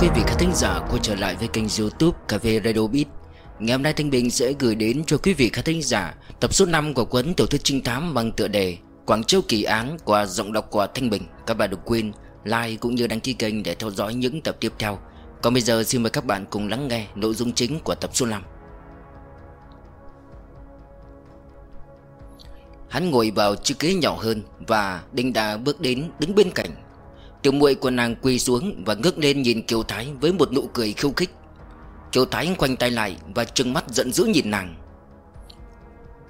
quý vị khán thính giả quay trở lại với kênh youtube Cà phê Radio Beat. Ngày hôm nay Thanh Bình sẽ gửi đến cho quý vị khán thính giả Tập số 5 của cuốn tiểu thuyết trinh thám bằng tựa đề Quảng Châu Kỳ Án qua giọng đọc của Thanh Bình. Các bạn đừng quên like cũng như đăng ký kênh để theo dõi những tập tiếp theo. Còn bây giờ xin mời các bạn cùng lắng nghe nội dung chính của tập số 5 Hắn ngồi vào chiếc ghế nhỏ hơn Và đinh đà bước đến đứng bên cạnh. Tiểu muội của nàng quỳ xuống Và ngước lên nhìn Kiều Thái với một nụ cười khiêu khích. Kiều Thái khoanh tay lại Và trừng mắt giận dữ nhìn nàng.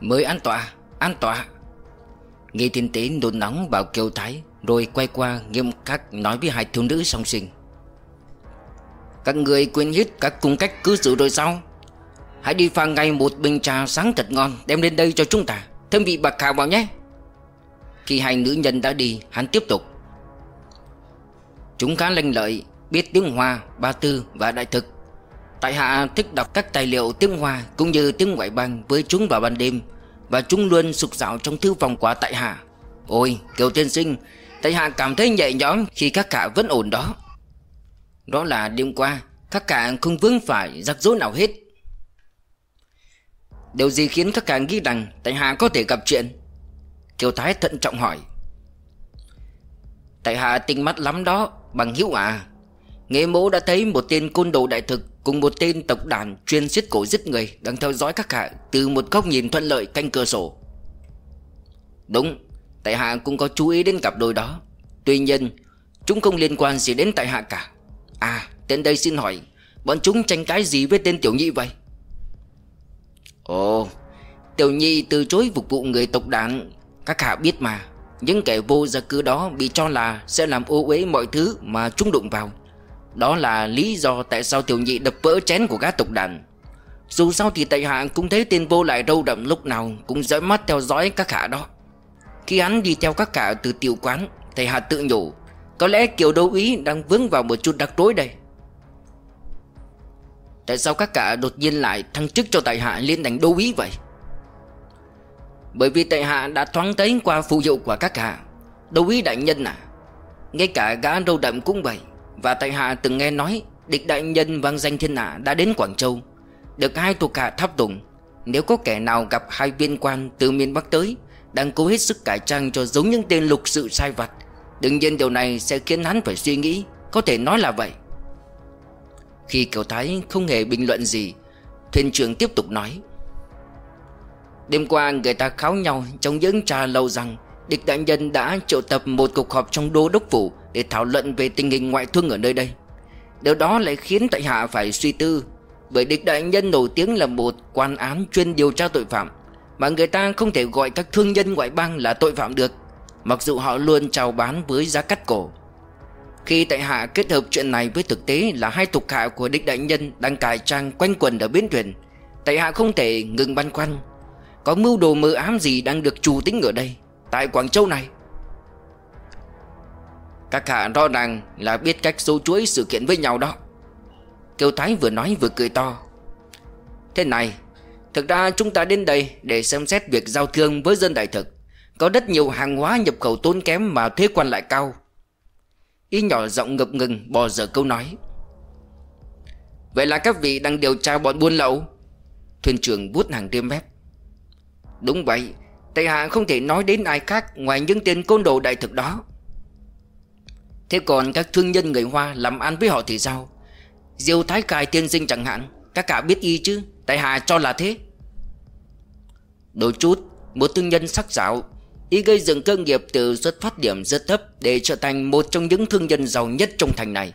Mới an tọa An tọa. Nghe thiên tế nôn nóng bảo Kiều Thái, Rồi quay qua nghiêm khắc nói với hai thiếu nữ song sinh. Các người quên hết các cung cách cư xử rồi sao? Hãy đi pha ngay một bình trà sáng thật ngon Đem lên đây cho chúng ta. Thêm vị bạc khảo vào nhé. Khi hai nữ nhân đã đi, Hắn tiếp tục. Chúng khá lanh lợi Biết tiếng Hoa, Ba Tư và Đại Thực. Tại hạ thích đọc các tài liệu tiếng Hoa Cũng như tiếng ngoại bang với chúng vào ban đêm Và chúng luôn sục sạo trong thư phòng của tại hạ. Ôi Kiều tiên sinh Tại hạ cảm thấy nhẹ nhõm khi các cả vẫn ổn đó. Đó là đêm qua Các cả không vướng phải rắc rối nào hết. Điều gì khiến các cả nghĩ rằng Tại hạ có thể gặp chuyện? Kiều Thái thận trọng hỏi. Tại hạ tinh mắt lắm đó. Bằng hữu à Nghệ mẫu đã thấy một tên côn đồ đại thực Cùng một tên tộc đàn chuyên giết cổ giết người Đang theo dõi các hạ Từ một góc nhìn thuận lợi canh cửa sổ. Đúng, Tại hạ cũng có chú ý đến cặp đôi đó. Tuy nhiên, Chúng không liên quan gì đến tại hạ cả. À tên đây xin hỏi, Bọn chúng tranh cãi gì với tên tiểu nhị vậy? Ồ, Tiểu nhị từ chối phục vụ người tộc đàn, Các hạ biết mà những kẻ vô gia cư đó bị cho là sẽ làm ô uế mọi thứ mà chúng đụng vào. Đó là lý do tại sao tiểu nhị đập vỡ chén của gã tộc đàn. Dù sao thì tại hạ cũng thấy tên vô lại râu đậm lúc nào cũng dõi mắt theo dõi các hạ đó. Khi hắn đi theo các hạ từ tiểu quán, Thầy hạ tự nhủ, Có lẽ kiểu đấu ý đang vướng vào một chút đặc rối đây. Tại sao các cả đột nhiên lại thăng chức cho tại hạ lên đánh đấu ý vậy? Bởi vì tại hạ đã thoáng thấy qua phù hiệu của các hạ. Đâu ý đại nhân à Ngay cả gã râu đậm cũng vậy. Và tại hạ từng nghe nói, Địch đại nhân vang danh thiên hạ đã đến Quảng Châu, Được hai thuộc hạ tháp tùng. Nếu có kẻ nào gặp hai viên quan từ miền Bắc tới, Đang cố hết sức cải trang cho giống những tên lục sự sai vặt, Đương nhiên điều này sẽ khiến hắn phải suy nghĩ, Có thể nói là vậy. Khi Kiều Thái không hề bình luận gì, Thuyền trưởng tiếp tục nói Đêm qua người ta kháo nhau trong những trà lâu rằng Địch đại nhân đã triệu tập một cuộc họp trong đô đốc phủ Để thảo luận về tình hình ngoại thương ở nơi đây. Điều đó lại khiến tại hạ phải suy tư, Bởi địch đại nhân nổi tiếng là một quan án chuyên điều tra tội phạm, Mà người ta không thể gọi các thương nhân ngoại bang là tội phạm được, Mặc dù họ luôn chào bán với giá cắt cổ. Khi tại hạ kết hợp chuyện này với thực tế là hai tục hạ của địch đại nhân đang cài trang quanh quần ở biến thuyền, Tại hạ không thể ngừng băn khoăn có mưu đồ mờ ám gì đang được chủ tính ở đây, Tại Quảng Châu này? Các hạ rõ ràng là biết cách sâu chuỗi sự kiện với nhau đó. Kiều Thái vừa nói vừa cười to. Thế này, Thực ra chúng ta đến đây để xem xét việc giao thương với dân đại thực. Có rất nhiều hàng hóa nhập khẩu tốn kém mà thuế quan lại cao. Y nhỏ giọng ngập ngừng bò dở câu nói. Vậy là các vị đang điều tra bọn buôn lậu? Thuyền trưởng bút hàng tiêm mép. Đúng vậy, Tây Hạ không thể nói đến ai khác Ngoài những tên côn đồ đại thực đó. Thế còn các thương nhân người Hoa Làm ăn với họ thì sao? Diêu Thái Cài tiên sinh chẳng hạn, Các cả biết y chứ? Tại Hạ cho là thế. Đôi chút, Một thương nhân sắc sảo, Y gây dựng cơ nghiệp từ xuất phát điểm rất thấp Để trở thành một trong những thương nhân giàu nhất trong thành này.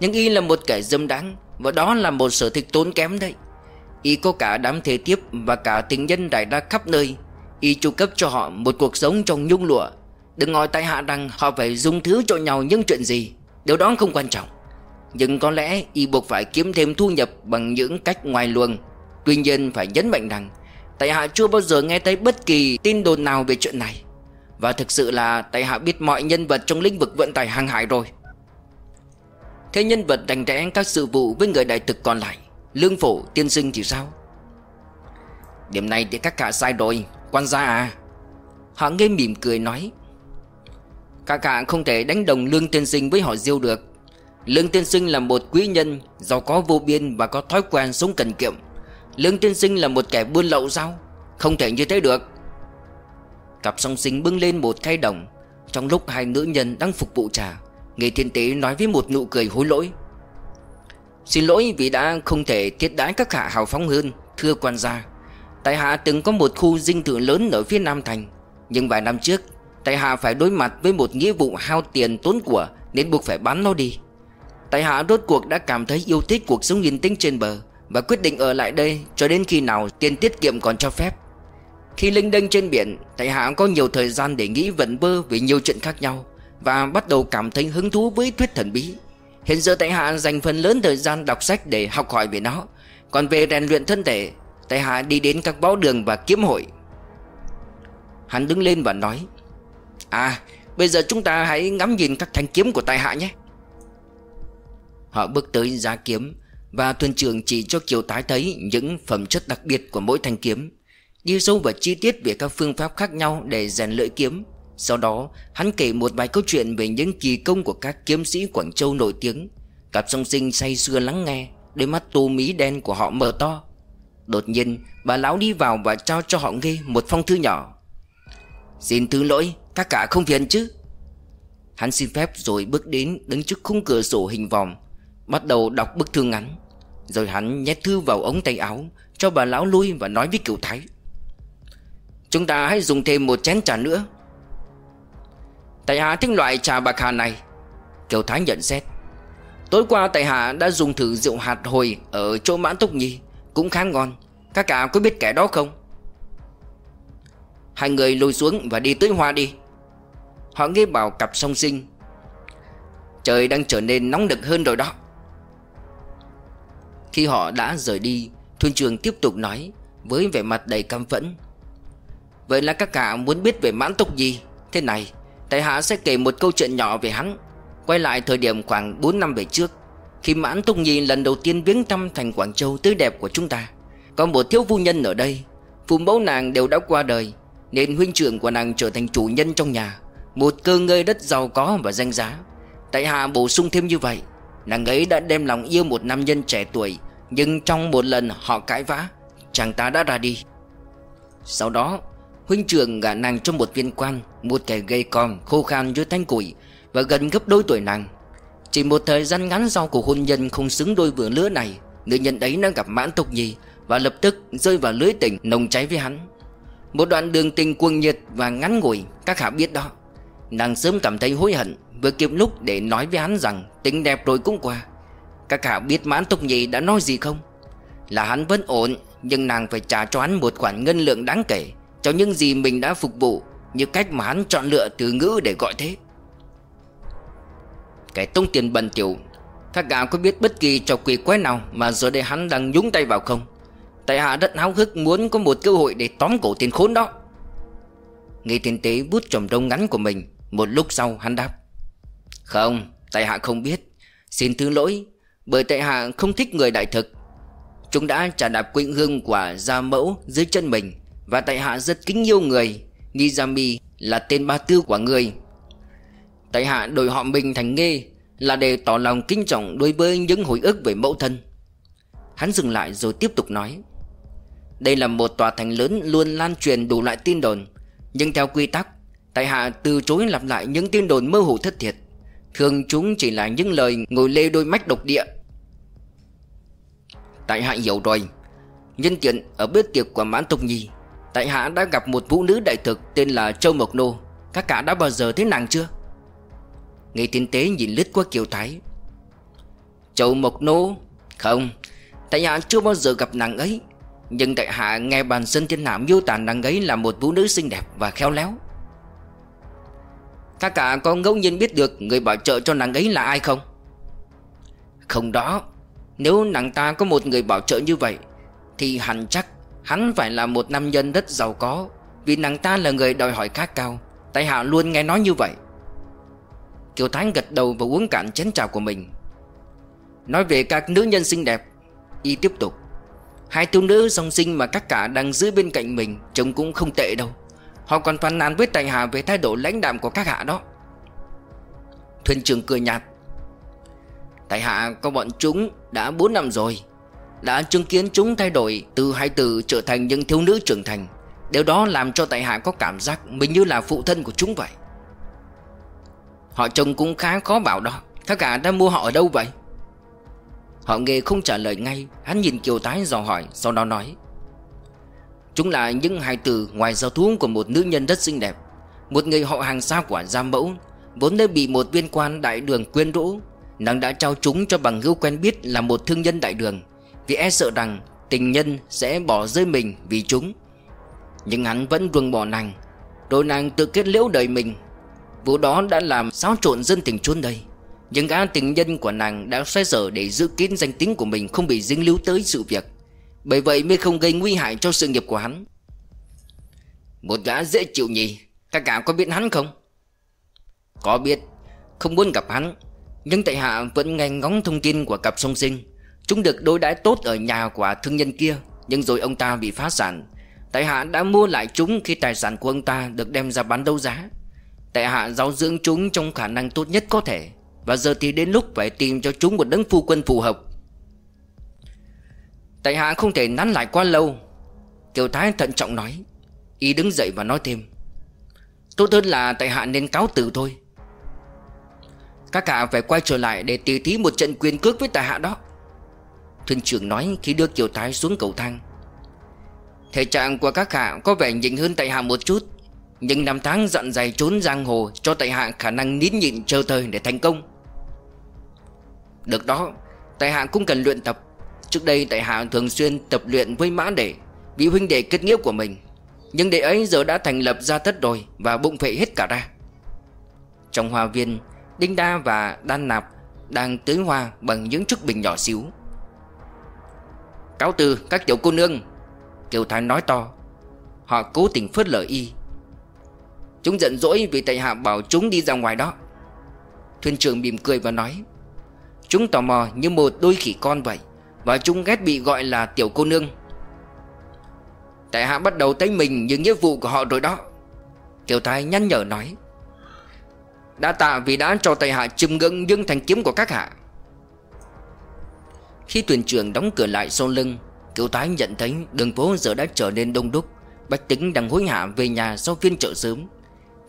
Nhưng Y là một kẻ dâm đáng Và đó là một sở thích tốn kém đấy. Y có cả đám thế tiếp và cả tình nhân đại đa khắp nơi. Y chu cấp cho họ một cuộc sống trong nhung lụa. Đừng ngồi tại hạ rằng họ phải dùng thứ cho nhau những chuyện gì. Điều đó không quan trọng. Nhưng có lẽ Y buộc phải kiếm thêm thu nhập bằng những cách ngoài luồng. Tuy nhiên phải nhấn mạnh rằng, Tại hạ chưa bao giờ nghe thấy bất kỳ tin đồn nào về chuyện này. Và thực sự là tại hạ biết mọi nhân vật trong lĩnh vực vận tải hàng hải rồi. Thế nhân vật đành rẽ các sự vụ với người đại thực còn lại. Lương phổ tiên sinh thì sao? Điểm này thì các cả sai rồi, Quan gia à. Họ nghe mỉm cười nói. Các cả không thể đánh đồng lương tiên sinh với họ diêu được. Lương Tiên Sinh là một quý nhân, Giàu có vô biên và có thói quen sống cần kiệm. Lương Tiên Sinh là một kẻ buôn lậu sao? Không thể như thế được. Cặp song sinh bưng lên một khay đồng. Trong lúc hai nữ nhân đang phục vụ trà Người thiên tế nói với một nụ cười hối lỗi. Xin lỗi vì đã không thể thiết đái các hạ hào phóng hơn, Thưa quan gia. Tại hạ từng có một khu dinh thự lớn ở phía Nam Thành, Nhưng vài năm trước, Tại hạ phải đối mặt với một nghĩa vụ hao tiền tốn của Nên buộc phải bán nó đi. Tại hạ rốt cuộc đã cảm thấy yêu thích cuộc sống yên tĩnh trên bờ Và quyết định ở lại đây cho đến khi nào tiền tiết kiệm còn cho phép. Khi linh đênh trên biển, Tại hạ có nhiều thời gian để nghĩ vẩn vơ về nhiều chuyện khác nhau Và bắt đầu cảm thấy hứng thú với thuyết thần bí. Hiện giờ tại hạ dành phần lớn thời gian đọc sách để học hỏi về nó. Còn về rèn luyện thân thể, Tại hạ đi đến các báo đường và kiếm hội. Hắn đứng lên và nói À bây giờ chúng ta hãy ngắm nhìn các thanh kiếm của tại hạ nhé. Họ bước tới giá kiếm Và thuyền trưởng chỉ cho Kiều Tái thấy những phẩm chất đặc biệt của mỗi thanh kiếm, Đi sâu vào chi tiết về các phương pháp khác nhau để rèn lưỡi kiếm. Sau đó, hắn kể một vài câu chuyện về những kỳ công của các kiếm sĩ Quảng Châu nổi tiếng. Cặp song sinh say sưa lắng nghe, Đôi mắt tô mí đen của họ mở to. Đột nhiên, bà lão đi vào và trao cho họ nghe một phong thư nhỏ. Xin thứ lỗi, các cả không phiền chứ? Hắn xin phép rồi bước đến đứng trước khung cửa sổ hình vòm, Bắt đầu đọc bức thư ngắn. Rồi hắn nhét thư vào ống tay áo, Cho bà lão lui và nói với cửu thái. Chúng ta hãy dùng thêm một chén trà nữa. Tại hạ thích loại trà bạc hà này. Kiều Thái nhận xét. Tối qua tại hạ đã dùng thử rượu hạt hồi Ở chỗ mãn túc nhi, Cũng khá ngon. Các cả có biết kẻ đó không? Hai người lùi xuống và đi tới hoa đi. Họ nghe bảo cặp song sinh, Trời đang trở nên nóng đực hơn rồi đó. Khi họ đã rời đi, Thuyền trường tiếp tục nói Với vẻ mặt đầy căm phẫn, Vậy là các cả muốn biết về mãn túc gì Thế này. Tại hạ sẽ kể một câu chuyện nhỏ về hắn. Quay lại thời điểm khoảng 4 năm về trước, Khi mãn túc nhi lần đầu tiên viếng thăm thành Quảng Châu tươi đẹp của chúng ta, Có một thiếu phu nhân ở đây. Phụ mẫu nàng đều đã qua đời, Nên huynh trưởng của nàng trở thành chủ nhân trong nhà, Một cơ ngơi đất giàu có và danh giá. Tại hạ bổ sung thêm như vậy, Nàng ấy đã đem lòng yêu một nam nhân trẻ tuổi, Nhưng trong một lần họ cãi vã, Chàng ta đã ra đi. Sau đó Huynh trưởng gả nàng cho một viên quan, Một kẻ gây con khô khan dưới thanh củi, Và gần gấp đôi tuổi nàng. Chỉ một thời gian ngắn sau cuộc hôn nhân không xứng đôi vừa lứa này, Nữ nhân ấy đã gặp mãn tục nhi Và lập tức rơi vào lưới tình nồng cháy với hắn. Một đoạn đường tình cuồng nhiệt và ngắn ngủi, Các hạ biết đó. Nàng sớm cảm thấy hối hận, Vừa kịp lúc để nói với hắn rằng Tính đẹp rồi cũng qua. Các hạ biết mãn tục nhi đã nói gì không? Là hắn vẫn ổn, Nhưng nàng phải trả cho hắn một khoản ngân lượng đáng kể. Cho những gì mình đã phục vụ, Như cách mà hắn chọn lựa từ ngữ để gọi thế. Cái tông tiền bần tiểu Các gã có biết bất kỳ trò quỷ quái nào Mà giờ đây hắn đang nhúng tay vào không? Tại hạ rất háo hức muốn có một cơ hội Để tóm cổ tiền khốn đó. Nghe tiền tế bút trồng đông ngắn của mình, Một lúc sau hắn đáp. Không, Tại hạ không biết. Xin thứ lỗi, Bởi tại hạ không thích người đại thực. Chúng đã trả đạp quỳnh hương quả gia mẫu dưới chân mình. Và tại hạ rất kính yêu người. Nizami là tên ba tư của người. Tại hạ đổi họ mình thành nghê Là để tỏ lòng kính trọng đối với những hồi ức về mẫu thân. Hắn dừng lại rồi tiếp tục nói. Đây là một tòa thành lớn luôn lan truyền đủ loại tin đồn. Nhưng theo quy tắc, Tại hạ từ chối lặp lại những tin đồn mơ hồ thất thiệt. Thường chúng chỉ là những lời ngồi lê đôi mách độc địa. Tại hạ hiểu rồi. Nhân tiện ở bếp tiệc của Mãn Tông Nhi Tại hạ đã gặp một vũ nữ đại thực tên là Châu Mộc Nô. Các cả đã bao giờ thấy nàng chưa? Nghe tiên tế nhìn lướt qua Kiều Thái. Châu Mộc Nô? Không. Tại hạ chưa bao giờ gặp nàng ấy. Nhưng tại hạ nghe bàn dân thiên hạ miêu tả nàng ấy là một vũ nữ xinh đẹp và khéo léo. Các cả có ngẫu nhiên biết được người bảo trợ cho nàng ấy là ai không? Không đó. Nếu nàng ta có một người bảo trợ như vậy, Thì hẳn chắc Hắn phải là một nam nhân rất giàu có, Vì nàng ta là người đòi hỏi khá cao. Tại hạ luôn nghe nói như vậy. Kiều Thái gật đầu và uống cạn chén trà của mình. Nói về các nữ nhân xinh đẹp, Y tiếp tục. Hai thiếu nữ song sinh mà các cả đang giữ bên cạnh mình, Trông cũng không tệ đâu. Họ còn phàn nàn với tại hạ về thái độ lãnh đạm của các hạ đó. Thuyền trưởng cười nhạt. Tại hạ có bọn chúng đã 4 năm rồi đã chứng kiến chúng thay đổi từ hai từ trở thành những thiếu nữ trưởng thành. Điều đó làm cho tại hạ có cảm giác mình như là phụ thân của chúng vậy. Họ trông cũng khá khó bảo đó. Các cả đã mua họ ở đâu vậy? Họ nghề không trả lời ngay. Hắn nhìn Kiều Tái dò hỏi, Sau đó nói, Chúng là những hai từ ngoài giao thú của một nữ nhân rất xinh đẹp. Một người họ hàng xa của gia mẫu, Vốn đã bị một viên quan đại đường quyên rũ. Nàng đã trao chúng cho bằng hữu quen biết là một thương nhân đại đường. Vì e sợ rằng tình nhân sẽ bỏ rơi mình vì chúng. Nhưng hắn vẫn ruồng bỏ nàng Rồi nàng tự kết liễu đời mình. Vụ đó đã làm xáo trộn dân tình chốn đây Nhưng gã tình nhân của nàng đã xoay sở để giữ kín danh tính của mình không bị dính líu tới sự việc. Bởi vậy mới không gây nguy hại cho sự nghiệp của hắn. Một gã dễ chịu nhỉ, Các cả có biết hắn không? Có biết, Không muốn gặp hắn, Nhưng tại hạ vẫn nghe ngóng thông tin của cặp song sinh. Chúng được đối đãi tốt ở nhà của thương nhân kia, Nhưng rồi ông ta bị phá sản. Tại hạ đã mua lại chúng khi tài sản của ông ta được đem ra bán đấu giá. Tại hạ giáo dưỡng chúng trong khả năng tốt nhất có thể, Và giờ thì đến lúc phải tìm cho chúng một đấng phu quân phù hợp. Tại hạ không thể nắn lại quá lâu, Kiều Thái thận trọng nói. Y đứng dậy và nói thêm. Tốt hơn là tại hạ nên cáo từ thôi. Các hạ phải quay trở lại để tỉ thí một trận quyền cước với tại hạ đó. Thuyền trưởng nói khi đưa Kiều Thái xuống cầu thang. Thể trạng của các hạ có vẻ nhịn hơn tại hạ một chút, Nhưng năm tháng dặn dày trốn giang hồ Cho tại hạ khả năng nín nhịn chờ thời để thành công. Được đó, Tại hạ cũng cần luyện tập. Trước đây tại hạ thường xuyên tập luyện với mã đệ Vị huynh đệ kết nghĩa của mình. Nhưng đệ ấy giờ đã thành lập ra thất rồi Và bụng phệ hết cả ra. Trong hoa viên, Đinh Đa và Đan Nạp Đang tưới hoa bằng những chiếc bình nhỏ xíu. Cáo từ các tiểu cô nương. Kiều Thái nói to, Họ cố tình phớt lờ y. Chúng giận dỗi vì tại hạ bảo chúng đi ra ngoài đó. Thuyền trưởng mỉm cười và nói, Chúng tò mò như một đôi khỉ con vậy, Và chúng ghét bị gọi là tiểu cô nương. Tại hạ bắt đầu thấy mình những nghĩa vụ của họ rồi đó. Kiều Thái nhăn nhở nói, Đã tạ vì đã cho tại hạ chìm ngưỡng những thành kiếm của các hạ. Khi thuyền trưởng đóng cửa lại sau lưng, Kiều Thái nhận thấy đường phố giờ đã trở nên đông đúc. Bách tính đang hối hả về nhà sau phiên chợ sớm.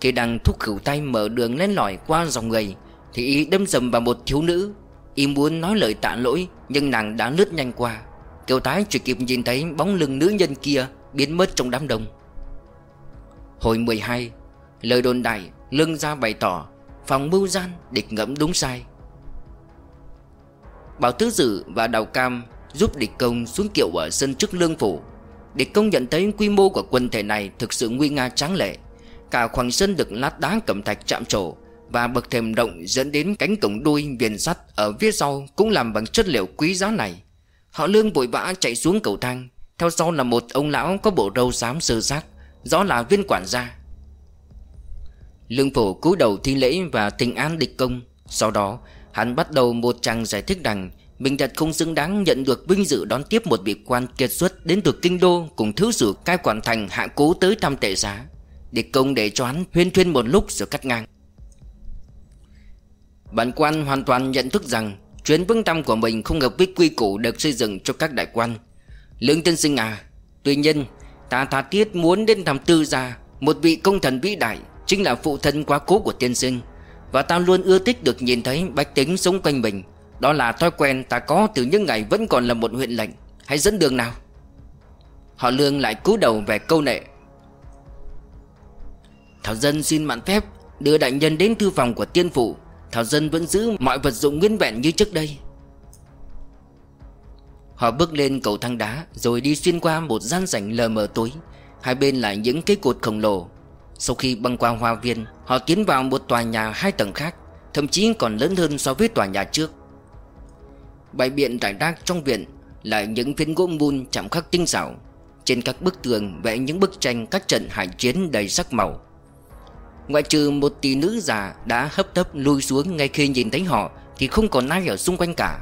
Khi đang thúc khửu tay mở đường lên lỏi qua dòng người, Thì y đâm dầm vào một thiếu nữ. Y muốn nói lời tạ lỗi, Nhưng nàng đã lướt nhanh qua. Kiều Thái chỉ kịp nhìn thấy bóng lưng nữ nhân kia Biến mất trong đám đông. Hồi 12 Lời đồn đại, Lương ra bày tỏ, Phòng mưu gian địch ngẫm đúng sai. Bảo Tứ Dự và Đào Cam Giúp địch công xuống kiệu ở sân trước lương phủ. Địch công nhận thấy quy mô của quân thể này Thực sự nguy nga tráng lệ. Cả khoảng sân được lát đá cẩm thạch chạm trổ Và bậc thềm rộng dẫn đến cánh cổng đuôi viền sắt Ở phía sau cũng làm bằng chất liệu quý giá này. Họ lương vội vã chạy xuống cầu thang. Theo sau là một ông lão có bộ râu xám sơ xác Rõ là viên quản gia. Lương phổ cúi đầu thi lễ và tình an địch công. Sau đó hắn bắt đầu một trang giải thích rằng Mình thật không xứng đáng nhận được vinh dự đón tiếp một vị quan kiệt xuất đến từ kinh đô Cùng thứ sử cai quản thành hạ cố tới thăm tệ giá để công để cho hắn huyên thuyên một lúc rồi cắt ngang. Bản quan hoàn toàn nhận thức rằng Chuyến vững tâm của mình không hợp với quy củ được xây dựng cho các đại quan. Lương tiên sinh à Tuy nhiên, ta tha thiết muốn đến thăm tư gia, Một vị công thần vĩ đại, Chính là phụ thân quá cố của tiên sinh. Và ta luôn ưa thích được nhìn thấy bách tính sống quanh mình. Đó là thói quen ta có từ những ngày vẫn còn là một huyện lệnh. Hãy dẫn đường nào? Họ lương lại cúi đầu về câu nệ. Thảo dân xin mạn phép Đưa đại nhân đến thư phòng của tiên phụ. Thảo dân vẫn giữ mọi vật dụng nguyên vẹn như trước đây. Họ bước lên cầu thang đá, Rồi đi xuyên qua một gian sảnh lờ mờ tối. Hai bên là những cây cột khổng lồ. Sau khi băng qua hoa viên, Họ tiến vào một tòa nhà hai tầng khác, Thậm chí còn lớn hơn so với tòa nhà trước. Bãi biện rải rác trong viện Là những phiến gỗ mun chạm khắc tinh xảo. Trên các bức tường vẽ những bức tranh các trận hải chiến đầy sắc màu. Ngoại trừ một tỷ nữ già đã hấp tấp lui xuống ngay khi nhìn thấy họ, Thì không còn ai ở xung quanh cả.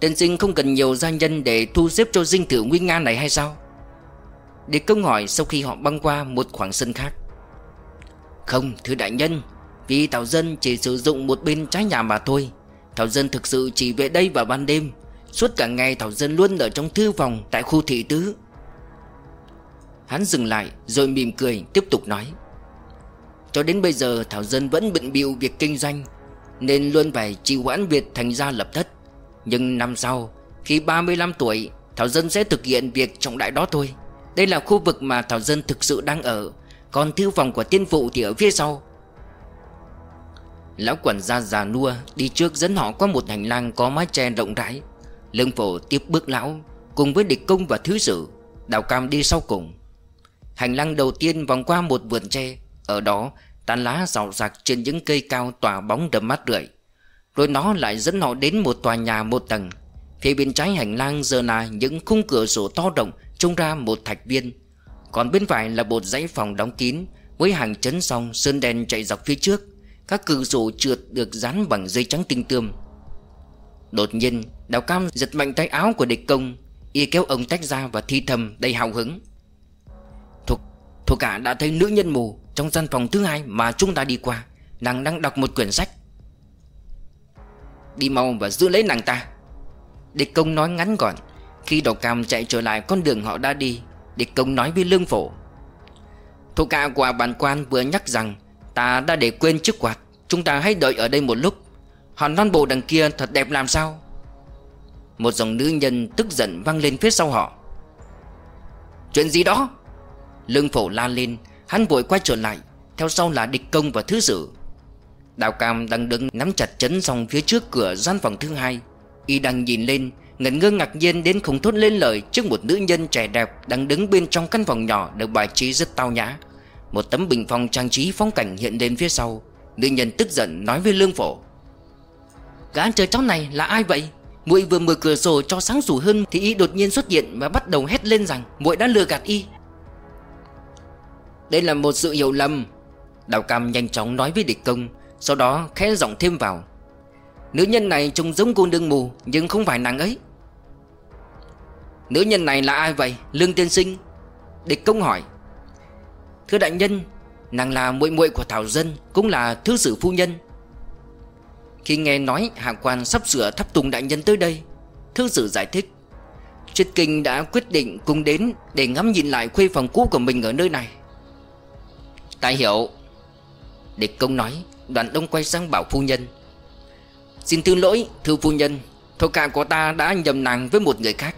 Tên sinh không cần nhiều gia nhân để thu xếp cho dinh thự nguy nga này hay sao? Để công hỏi sau khi họ băng qua một khoảng sân khác. Không, thưa đại nhân, Vì thảo dân chỉ sử dụng một bên trái nhà mà thôi. Thảo Dân thực sự chỉ về đây vào ban đêm, Suốt cả ngày Thảo Dân luôn ở trong thư phòng Tại khu thị tứ. Hắn dừng lại, rồi mỉm cười, tiếp tục nói. Cho đến bây giờ Thảo Dân vẫn bận bịu việc kinh doanh, Nên luôn phải trì hoãn việc thành ra lập thất. Nhưng năm sau, Khi 35 tuổi Thảo Dân sẽ thực hiện việc trọng đại đó thôi. Đây là khu vực mà Thảo Dân thực sự đang ở. Còn thư phòng của tiên phụ thì ở phía sau. Lão quản gia già nua Đi trước dẫn họ qua một hành lang có mái tre rộng rãi. Lương phổ tiếp bước lão, Cùng với địch công và thứ sử. Đào cam đi sau cùng. Hành lang đầu tiên vòng qua một vườn tre. Ở đó, tán lá rào rạc trên những cây cao tỏa bóng đầm mát rượi. Rồi nó lại dẫn họ đến một tòa nhà một tầng. Phía bên trái hành lang giờ là những khung cửa sổ to rộng Trông ra một thạch viên. Còn bên phải là một dãy phòng đóng kín Với hàng chấn song sơn đèn chạy dọc phía trước. Các cửa sổ trượt được dán bằng dây trắng tinh tươm. Đột nhiên Đào Cam giật mạnh tay áo của địch công Y kéo ông tách ra và thi thầm đầy hào hứng. Thuộc, thuộc cả đã thấy nữ nhân mù Trong gian phòng thứ hai mà chúng ta đi qua. Nàng đang đọc một quyển sách. Đi mau và giữ lấy nàng ta. Địch công nói ngắn gọn. Khi đầu cam chạy trở lại con đường họ đã đi, Địch công nói với lương phổ. Thủ hạ của bản quan vừa nhắc rằng, Ta đã để quên chiếc quạt, Chúng ta hãy đợi ở đây một lúc. Hòn non bộ đằng kia thật đẹp làm sao? Một dòng nữ nhân tức giận vang lên phía sau họ. Chuyện gì đó? Lương phổ la lên, Hắn vội quay trở lại, Theo sau là địch công và thứ sử. Đào cam đang đứng nắm chặt chấn xong phía trước cửa gian phòng thứ hai, Y đang nhìn lên Ngẩn ngơ ngạc nhiên đến không thốt lên lời Trước một nữ nhân trẻ đẹp Đang đứng bên trong căn phòng nhỏ Được bài trí rất tao nhã. Một tấm bình phong trang trí phong cảnh hiện lên phía sau. Nữ nhân tức giận nói với lương phổ. Gã trời cháu này là ai vậy? Muội vừa mở cửa sổ cho sáng sủa hơn Thì y đột nhiên xuất hiện và bắt đầu hét lên rằng, muội đã lừa gạt y. Đây là một sự hiểu lầm, Đào Cam nhanh chóng nói với địch công, Sau đó khẽ giọng thêm vào. Nữ nhân này trông giống cô nương mù, Nhưng không phải nàng ấy. Nữ nhân này là ai vậy, Lương tiên sinh? Địch công hỏi. Thưa đại nhân, Nàng là muội muội của Thảo Dân, Cũng là thứ sử phu nhân. Khi nghe nói hạ quan sắp sửa thắp tùng đại nhân tới đây Thư sử giải thích. Triết Kinh đã quyết định cùng đến Để ngắm nhìn lại khuê phòng cũ của mình ở nơi này. Tại hiểu Địch công nói Đoàn đông quay sang bảo phu nhân. Xin thương lỗi, thưa phu nhân, Thổ cạn của ta đã nhầm nàng với một người khác.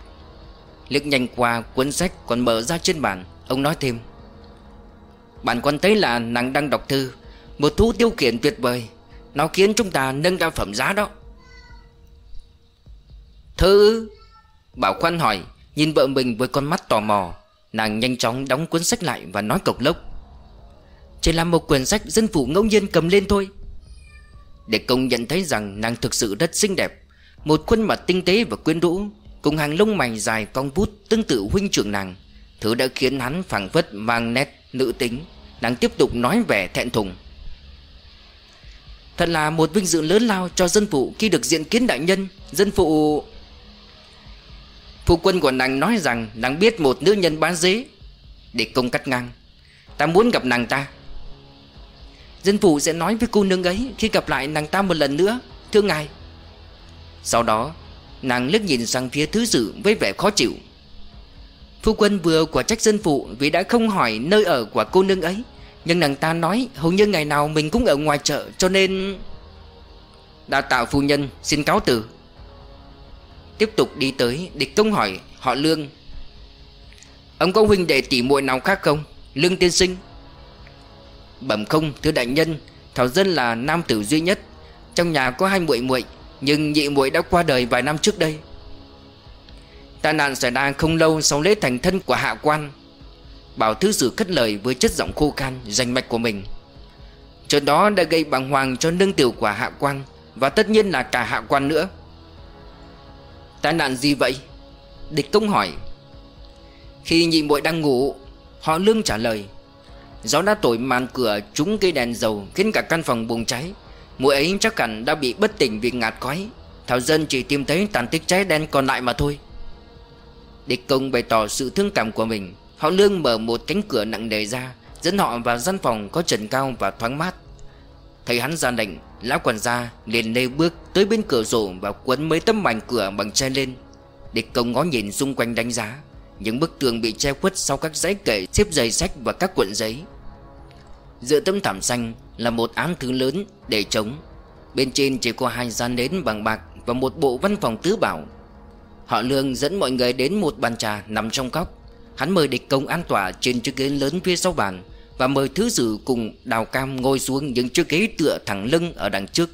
Liếc nhanh qua cuốn sách còn mở ra trên bàn. Ông nói thêm. Bạn quan thấy là nàng đang đọc thư. Một thú tiêu khiển tuyệt vời. Nó khiến chúng ta nâng cao phẩm giá đó. Thư Bảo khoan hỏi, Nhìn vợ mình với con mắt tò mò. Nàng nhanh chóng đóng cuốn sách lại và nói cộc lốc. Chỉ là một quyển sách dân phụ ngẫu nhiên cầm lên thôi. Để công nhận thấy rằng nàng thực sự rất xinh đẹp. Một khuôn mặt tinh tế và quyến rũ. Cùng hàng lông mày dài cong vút tương tự huynh trưởng nàng. Thứ đã khiến hắn phảng phất mang nét nữ tính Nàng tiếp tục nói vẻ thẹn thùng. Thật là một vinh dự lớn lao cho dân phụ khi được diện kiến đại nhân, Dân phụ... Phu quân của nàng nói rằng nàng biết một nữ nhân bán dế. Để công cắt ngang, Ta muốn gặp nàng ta. Dân phụ sẽ nói với cô nương ấy Khi gặp lại nàng ta một lần nữa, Thưa ngài. Sau đó nàng liếc nhìn sang phía thứ sử Với vẻ khó chịu. Phu quân vừa quả trách dân phụ Vì đã không hỏi nơi ở của cô nương ấy, Nhưng nàng ta nói Hầu như ngày nào mình cũng ở ngoài chợ Cho nên Đã tạo phu nhân xin cáo từ. Tiếp tục đi tới Địch công hỏi họ lương, Ông có huynh đệ tỷ muội nào khác không, Lương tiên sinh? Bẩm không, thưa đại nhân, Thảo Dân là nam tử duy nhất, Trong nhà có hai muội muội nhưng nhị muội đã qua đời vài năm trước đây. Tai nạn xảy ra không lâu sau lễ thành thân của hạ quan, Bảo thứ sử cất lời với chất giọng khô khan Danh mạch của mình. Chuyện đó đã gây bàng hoàng cho nương tiểu của hạ quan Và tất nhiên là cả hạ quan nữa. Tai nạn gì vậy? Địch công hỏi. Khi nhị muội đang ngủ, Họ lương trả lời. Gió đã thổi màn cửa trúng cây đèn dầu Khiến cả căn phòng bùng cháy mũi ấy chắc hẳn đã bị bất tỉnh vì ngạt khói. Thảo dân chỉ tìm thấy tàn tích cháy đen còn lại mà thôi. Địch công bày tỏ sự thương cảm của mình. Họ lương mở một cánh cửa nặng nề ra, Dẫn họ vào gian phòng có trần cao và thoáng mát. Thấy hắn ra lệnh, Lão quản gia liền lê bước tới bên cửa sổ Và quấn mấy tấm mảnh cửa bằng tre lên. Địch công ngó nhìn xung quanh đánh giá. Những bức tường bị che khuất sau các giấy kệ, Xếp giày sách và các cuộn giấy. Giữa tấm thảm xanh là một án thứ lớn để trống Bên trên chỉ có hai gian nến bằng bạc Và một bộ văn phòng tứ bảo. Họ lương dẫn mọi người đến một bàn trà nằm trong góc. Hắn mời địch công an tỏa trên chiếc ghế lớn phía sau bàn Và mời thứ sử cùng đào cam ngồi xuống những chiếc ghế tựa thẳng lưng ở đằng trước.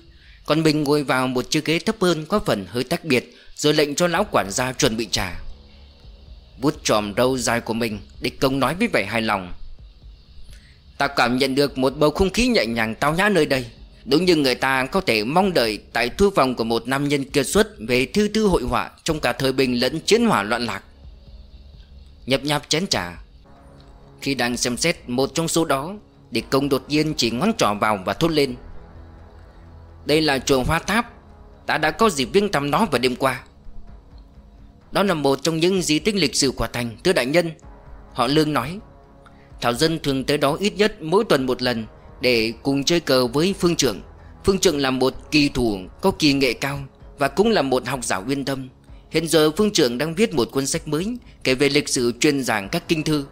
Còn mình ngồi vào một chiếc ghế thấp hơn có phần hơi tách biệt, Rồi lệnh cho lão quản gia chuẩn bị trà. Bút tròm râu dài của mình, Địch công nói với vẻ hài lòng. Ta cảm nhận được một bầu không khí nhẹ nhàng tao nhã nơi đây. Đúng như người ta có thể mong đợi Tại thư phòng của một nam nhân kiệt xuất Về thư tư hội họa Trong cả thời bình lẫn chiến hỏa loạn lạc. Nhập nhạp chén trà. Khi đang xem xét một trong số đó, Địch công đột nhiên chỉ ngón trỏ vào và thốt lên. Đây là chùa Hoa Tháp. Ta đã có dịp viếng thăm nó vào đêm qua. Đó là một trong những di tích lịch sử của thành Thưa đại nhân. Họ Lương nói. Thảo Dân thường tới đó ít nhất mỗi tuần một lần Để cùng chơi cờ với Phương Trưởng. Phương Trưởng là một kỳ thủ, có kỳ nghệ cao Và cũng là một học giả uyên tâm. Hiện giờ Phương Trưởng đang viết một cuốn sách mới Kể về lịch sử truyền giảng các kinh thư.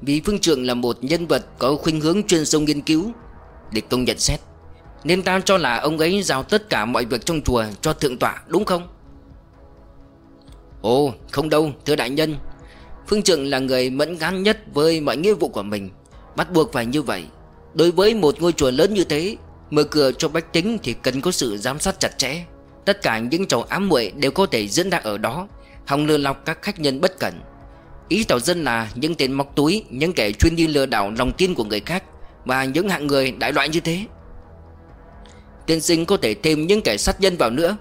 Vì Phương Trưởng là một nhân vật có khuynh hướng chuyên sâu nghiên cứu, Địch Công nhận xét, Nên ta cho là ông ấy giao tất cả mọi việc trong chùa cho thượng tọa, đúng không? Ồ, không đâu, thưa đại nhân. Phương Trượng là người mẫn gán nhất với mọi nghĩa vụ của mình. Bắt buộc phải như vậy. Đối với một ngôi chùa lớn như thế, Mở cửa cho bách tính thì cần có sự giám sát chặt chẽ. Tất cả những trò ám muội đều có thể diễn ra ở đó, Hòng lừa lọc các khách nhân bất cẩn. Ý tỏ dân là những tên móc túi, Những kẻ chuyên đi lừa đảo lòng tin của người khác Và những hạng người đại loại như thế. Tiên sinh có thể thêm những kẻ sát nhân vào nữa.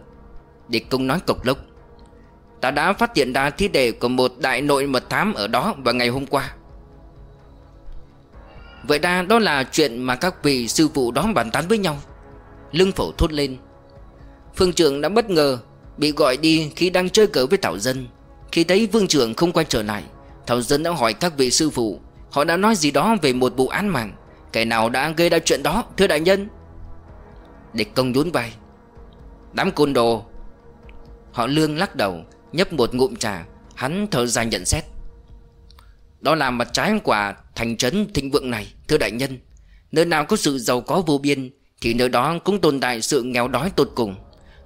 Địch công nói cộc lốc. Ta đã phát hiện ra thi thể của một đại nội mật thám ở đó vào ngày hôm qua. Vậy ra đó là chuyện mà các vị sư phụ đó bàn tán với nhau. Lưng phổ thốt lên. Phương trưởng đã bất ngờ Bị gọi đi khi đang chơi cờ với Thảo Dân. Khi thấy vương trưởng không quay trở lại, Thảo Dân đã hỏi các vị sư phụ. Họ đã nói gì đó về một vụ án mạng. Kẻ nào đã gây ra chuyện đó, thưa đại nhân? Địch công nhún vai. Đám côn đồ. Họ lương lắc đầu. Nhấp một ngụm trà, Hắn thở dài nhận xét. Đó là mặt trái quả thành trấn thịnh vượng này, Thưa đại nhân. Nơi nào có sự giàu có vô biên, Thì nơi đó cũng tồn tại sự nghèo đói tột cùng.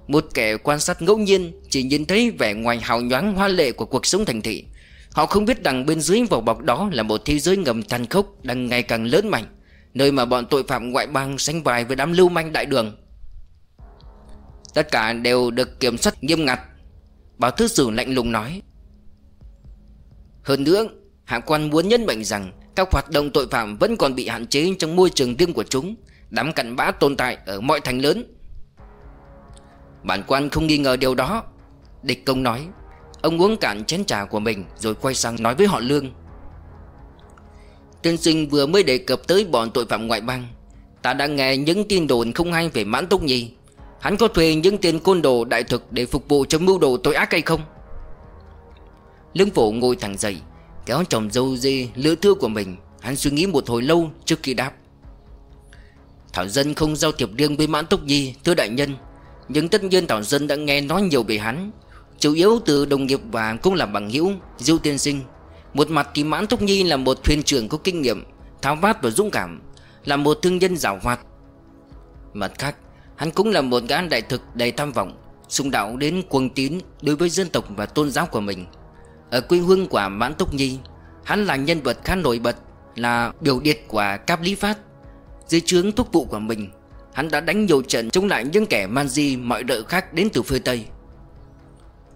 Một kẻ quan sát ngẫu nhiên Chỉ nhìn thấy vẻ ngoài hào nhoáng hoa lệ của cuộc sống thành thị. Họ không biết rằng bên dưới vỏ bọc đó Là một thế giới ngầm tàn khốc Đang ngày càng lớn mạnh, Nơi mà bọn tội phạm ngoại bang sánh vai với đám lưu manh đại đường. Tất cả đều được kiểm soát nghiêm ngặt. Bảo thư sử lạnh lùng nói. Hơn nữa, Hạ quan muốn nhấn mạnh rằng Các hoạt động tội phạm vẫn còn bị hạn chế Trong môi trường riêng của chúng, Đám cặn bã tồn tại ở mọi thành lớn. Bản quan không nghi ngờ điều đó. Địch công nói, Ông uống cạn chén trà của mình Rồi quay sang nói với họ lương. Tiên sinh vừa mới đề cập tới bọn tội phạm ngoại bang, Ta đã nghe những tin đồn không hay về mãn túc nhi Hắn có thuê những tên côn đồ đại thực Để phục vụ cho mưu đồ tội ác hay không? Lương phổ ngồi thẳng dậy, Kéo chồng dâu dê lưỡi thưa của mình. Hắn suy nghĩ một hồi lâu trước khi đáp. Thảo Dân không giao thiệp riêng với Mãn Túc Nhi, Thưa đại nhân. Nhưng tất nhiên Thảo Dân đã nghe nói nhiều về hắn. Chủ yếu từ đồng nghiệp và cũng là bằng hữu, Diêu tiên sinh. Một mặt thì Mãn Túc Nhi là một thuyền trưởng có kinh nghiệm Tháo vát và dũng cảm, Là một thương nhân giàu hoạt. Mặt khác Hắn cũng là một gã đại thực đầy tham vọng sùng đạo đến quân tín đối với dân tộc và tôn giáo của mình. Ở quê hương của Mãn Túc Nhi, Hắn là nhân vật khá nổi bật, Là biểu điệt của Cáp Lý Phát. Dưới trướng thúc vụ của mình, Hắn đã đánh nhiều trận chống lại những kẻ man di mọi đợi khác đến từ phương Tây.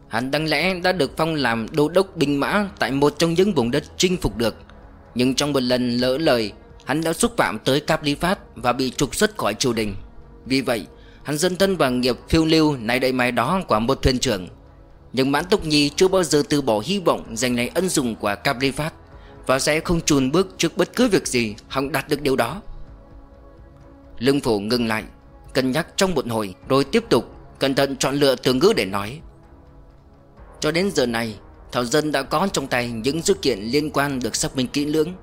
Hắn đáng lẽ đã được phong làm đô đốc binh mã Tại một trong những vùng đất chinh phục được. Nhưng trong một lần lỡ lời, Hắn đã xúc phạm tới Cáp Lý Phát Và bị trục xuất khỏi triều đình. Vì vậy Hắn dân thân vào nghiệp phiêu lưu này đây mai đó của một thuyền trưởng. Nhưng Mãn Túc Nhi chưa bao giờ từ bỏ hy vọng giành lấy ân dùng của Caprifat Và sẽ không chùn bước trước bất cứ việc gì hòng đạt được điều đó. Lương Phủ ngừng lại, Cân nhắc trong một hồi, Rồi tiếp tục cẩn thận chọn lựa từ ngữ để nói. Cho đến giờ này, Thảo Dân đã có trong tay những dữ kiện liên quan được xác minh kỹ lưỡng.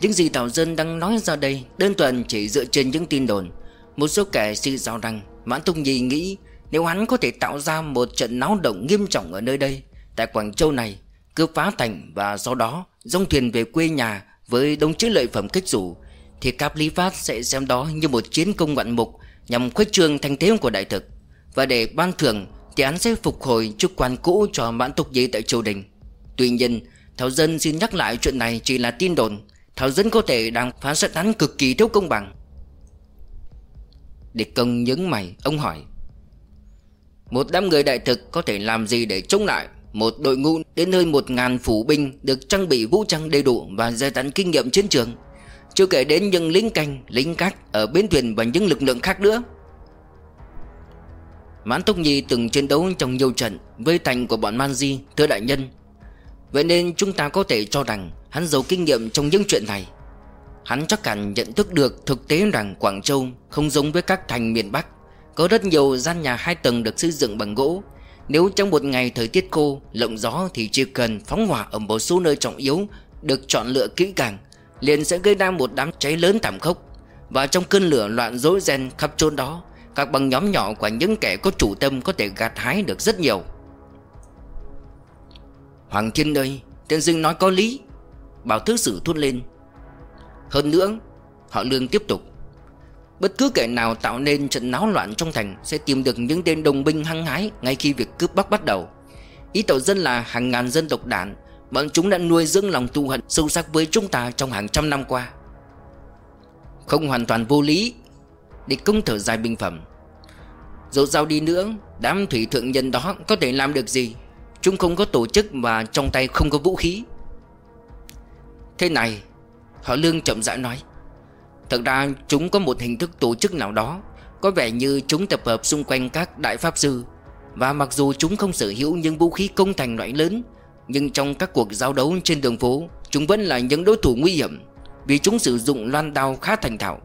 Những gì Thảo Dân đang nói ra đây Đơn thuần chỉ dựa trên những tin đồn. Một số kẻ suy giao rằng Mãn Tông Nhi nghĩ Nếu hắn có thể tạo ra một trận náo động nghiêm trọng ở nơi đây, Tại Quảng Châu này Cướp phá thành và sau đó Dông thuyền về quê nhà Với đông chữ lợi phẩm kích rủ Thì Cáp Lý Phát sẽ xem đó như một chiến công ngoạn mục Nhằm khuếch trương thành thế của đại thực. Và để ban thưởng Thì hắn sẽ phục hồi chức quan cũ cho Mãn Tông Nhi tại Triều Đình. Tuy nhiên, Thảo Dân xin nhắc lại chuyện này chỉ là tin đồn. Thảo Dân có thể đang phán xét hắn cực kỳ thiếu công bằng. Địch công nhướng mày Ông hỏi. Một đám người đại thực có thể làm gì để chống lại? Một đội ngũ đến hơn một ngàn phủ binh Được trang bị vũ trang đầy đủ Và dày dặn kinh nghiệm chiến trường. Chưa kể đến những lính canh, lính cát Ở bến thuyền và những lực lượng khác nữa. Mãn Túc Nhi từng chiến đấu trong nhiều trận Với thành của bọn Man Di Thưa đại nhân. Vậy nên chúng ta có thể cho rằng Hắn giàu kinh nghiệm trong những chuyện này. Hắn chắc hẳn nhận thức được thực tế rằng Quảng Châu không giống với các thành miền Bắc. Có rất nhiều gian nhà hai tầng được xây dựng bằng gỗ. Nếu trong một ngày thời tiết khô, lộng gió thì chỉ cần phóng hỏa ở một số nơi trọng yếu Được chọn lựa kỹ càng liền sẽ gây ra một đám cháy lớn thảm khốc. Và trong cơn lửa loạn rối ren khắp chốn đó Các băng nhóm nhỏ của những kẻ có chủ tâm có thể gạt hái được rất nhiều. Hoàng Thiên ơi tiên sinh nói có lý. Bảo thứ sử thốt lên. Hơn nữa, Họ lương tiếp tục. Bất cứ kẻ nào tạo nên trận náo loạn trong thành Sẽ tìm được những tên đồng binh hăng hái Ngay khi việc cướp bóc bắt đầu. Ý tổ dân là hàng ngàn dân tộc đản, Bọn chúng đã nuôi dưỡng lòng tu hận Sâu sắc với chúng ta trong hàng trăm năm qua. Không hoàn toàn vô lý, Địch công thở dài bình phẩm. Dẫu sao đi nữa, Đám thủy thượng nhân đó có thể làm được gì? Chúng không có tổ chức và trong tay không có vũ khí. Thế này Họ Lương chậm rãi nói, Thật ra chúng có một hình thức tổ chức nào đó, Có vẻ như chúng tập hợp xung quanh các đại pháp sư. Và mặc dù chúng không sở hữu những vũ khí công thành loại lớn, Nhưng trong các cuộc giao đấu trên đường phố, Chúng vẫn là những đối thủ nguy hiểm, Vì chúng sử dụng loan đao khá thành thạo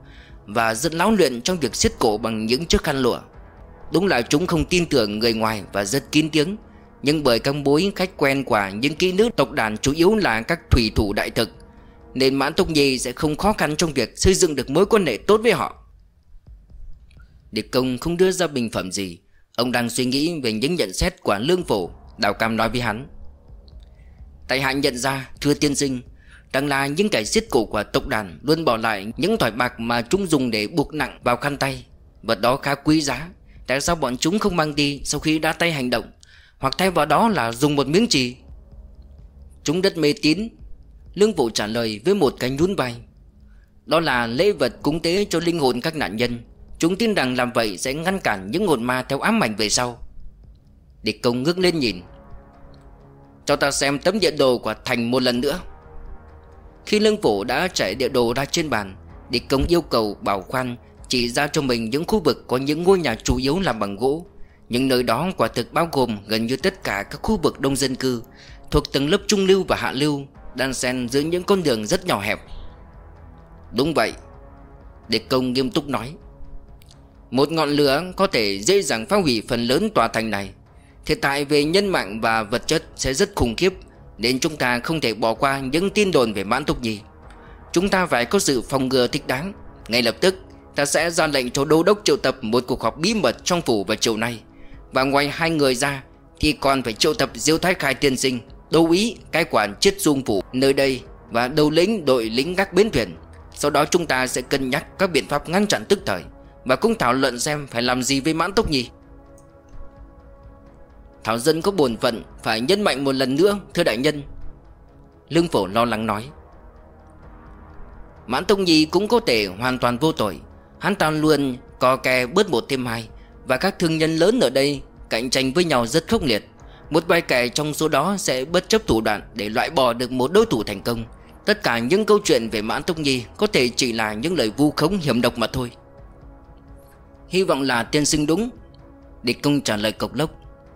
Và rất láo luyện trong việc xiết cổ bằng những chiếc khăn lụa. Đúng là chúng không tin tưởng người ngoài và rất kín tiếng, Nhưng bởi các bối khách quen quả những kỹ nữ tộc đàn chủ yếu là các thủy thủ đại thực nên Mãn Túc Nhi sẽ không khó khăn trong việc xây dựng được mối quan hệ tốt với họ. Điệp công không đưa ra bình phẩm gì. Ông đang suy nghĩ về những nhận xét của lương phổ, Đào Cam nói với hắn. Tại hạ nhận ra, thưa tiên sinh, Rằng là những kẻ giết cổ của tộc đàn Luôn bỏ lại những thỏi bạc mà chúng dùng để buộc nặng vào khăn tay. Vật đó khá quý giá. Tại sao bọn chúng không mang đi sau khi đã tay hành động? Hoặc thay vào đó là dùng một miếng trì Chúng rất mê tín Lương Vũ trả lời với một cái nhún vai. Đó là lễ vật cúng tế cho linh hồn các nạn nhân. Chúng tin rằng làm vậy sẽ ngăn cản những hồn ma theo ám ảnh về sau. Địch công ngước lên nhìn. Cho ta xem tấm địa đồ của thành một lần nữa. Khi lương phủ đã trải địa đồ ra trên bàn, Địch công yêu cầu bảo khoan Chỉ ra cho mình những khu vực có những ngôi nhà chủ yếu làm bằng gỗ. Những nơi đó quả thực bao gồm gần như tất cả các khu vực đông dân cư, Thuộc tầng lớp trung lưu và hạ lưu. Đan xen giữa những con đường rất nhỏ hẹp. Đúng vậy Địch công nghiêm túc nói, Một ngọn lửa có thể dễ dàng phá hủy phần lớn tòa thành này. Thiệt hại về nhân mạng và vật chất sẽ rất khủng khiếp, Nên chúng ta không thể bỏ qua những tin đồn về mãn thúc nhi Chúng ta phải có sự phòng ngừa thích đáng. Ngay lập tức, ta sẽ ra lệnh cho đô đốc triệu tập một cuộc họp bí mật trong phủ vào chiều nay. Và ngoài hai người ra, Thì còn phải triệu tập Diêu Thái Khai tiên sinh. Đô ý cai quản chiết dung phủ nơi đây Và đầu lĩnh đội lính gác bến thuyền. Sau đó chúng ta sẽ cân nhắc các biện pháp ngăn chặn tức thời Và cũng thảo luận xem phải làm gì với mãn tốc nhì Thảo dân có bổn phận Phải nhân mạnh một lần nữa, thưa đại nhân. Lương phổ lo lắng nói. Mãn Tông Nhi cũng có thể hoàn toàn vô tội. Hắn ta luôn co kè bớt một thêm hai Và các thương nhân lớn ở đây Cạnh tranh với nhau rất khốc liệt một vài kẻ trong số đó sẽ bất chấp thủ đoạn để loại bỏ được một đối thủ thành công. Tất cả những câu chuyện về Mãn Tông Nhi có thể chỉ là những lời vu khống hiểm độc mà thôi. Hy vọng là tiên sinh đúng. Địch công trả lời cộc lốc.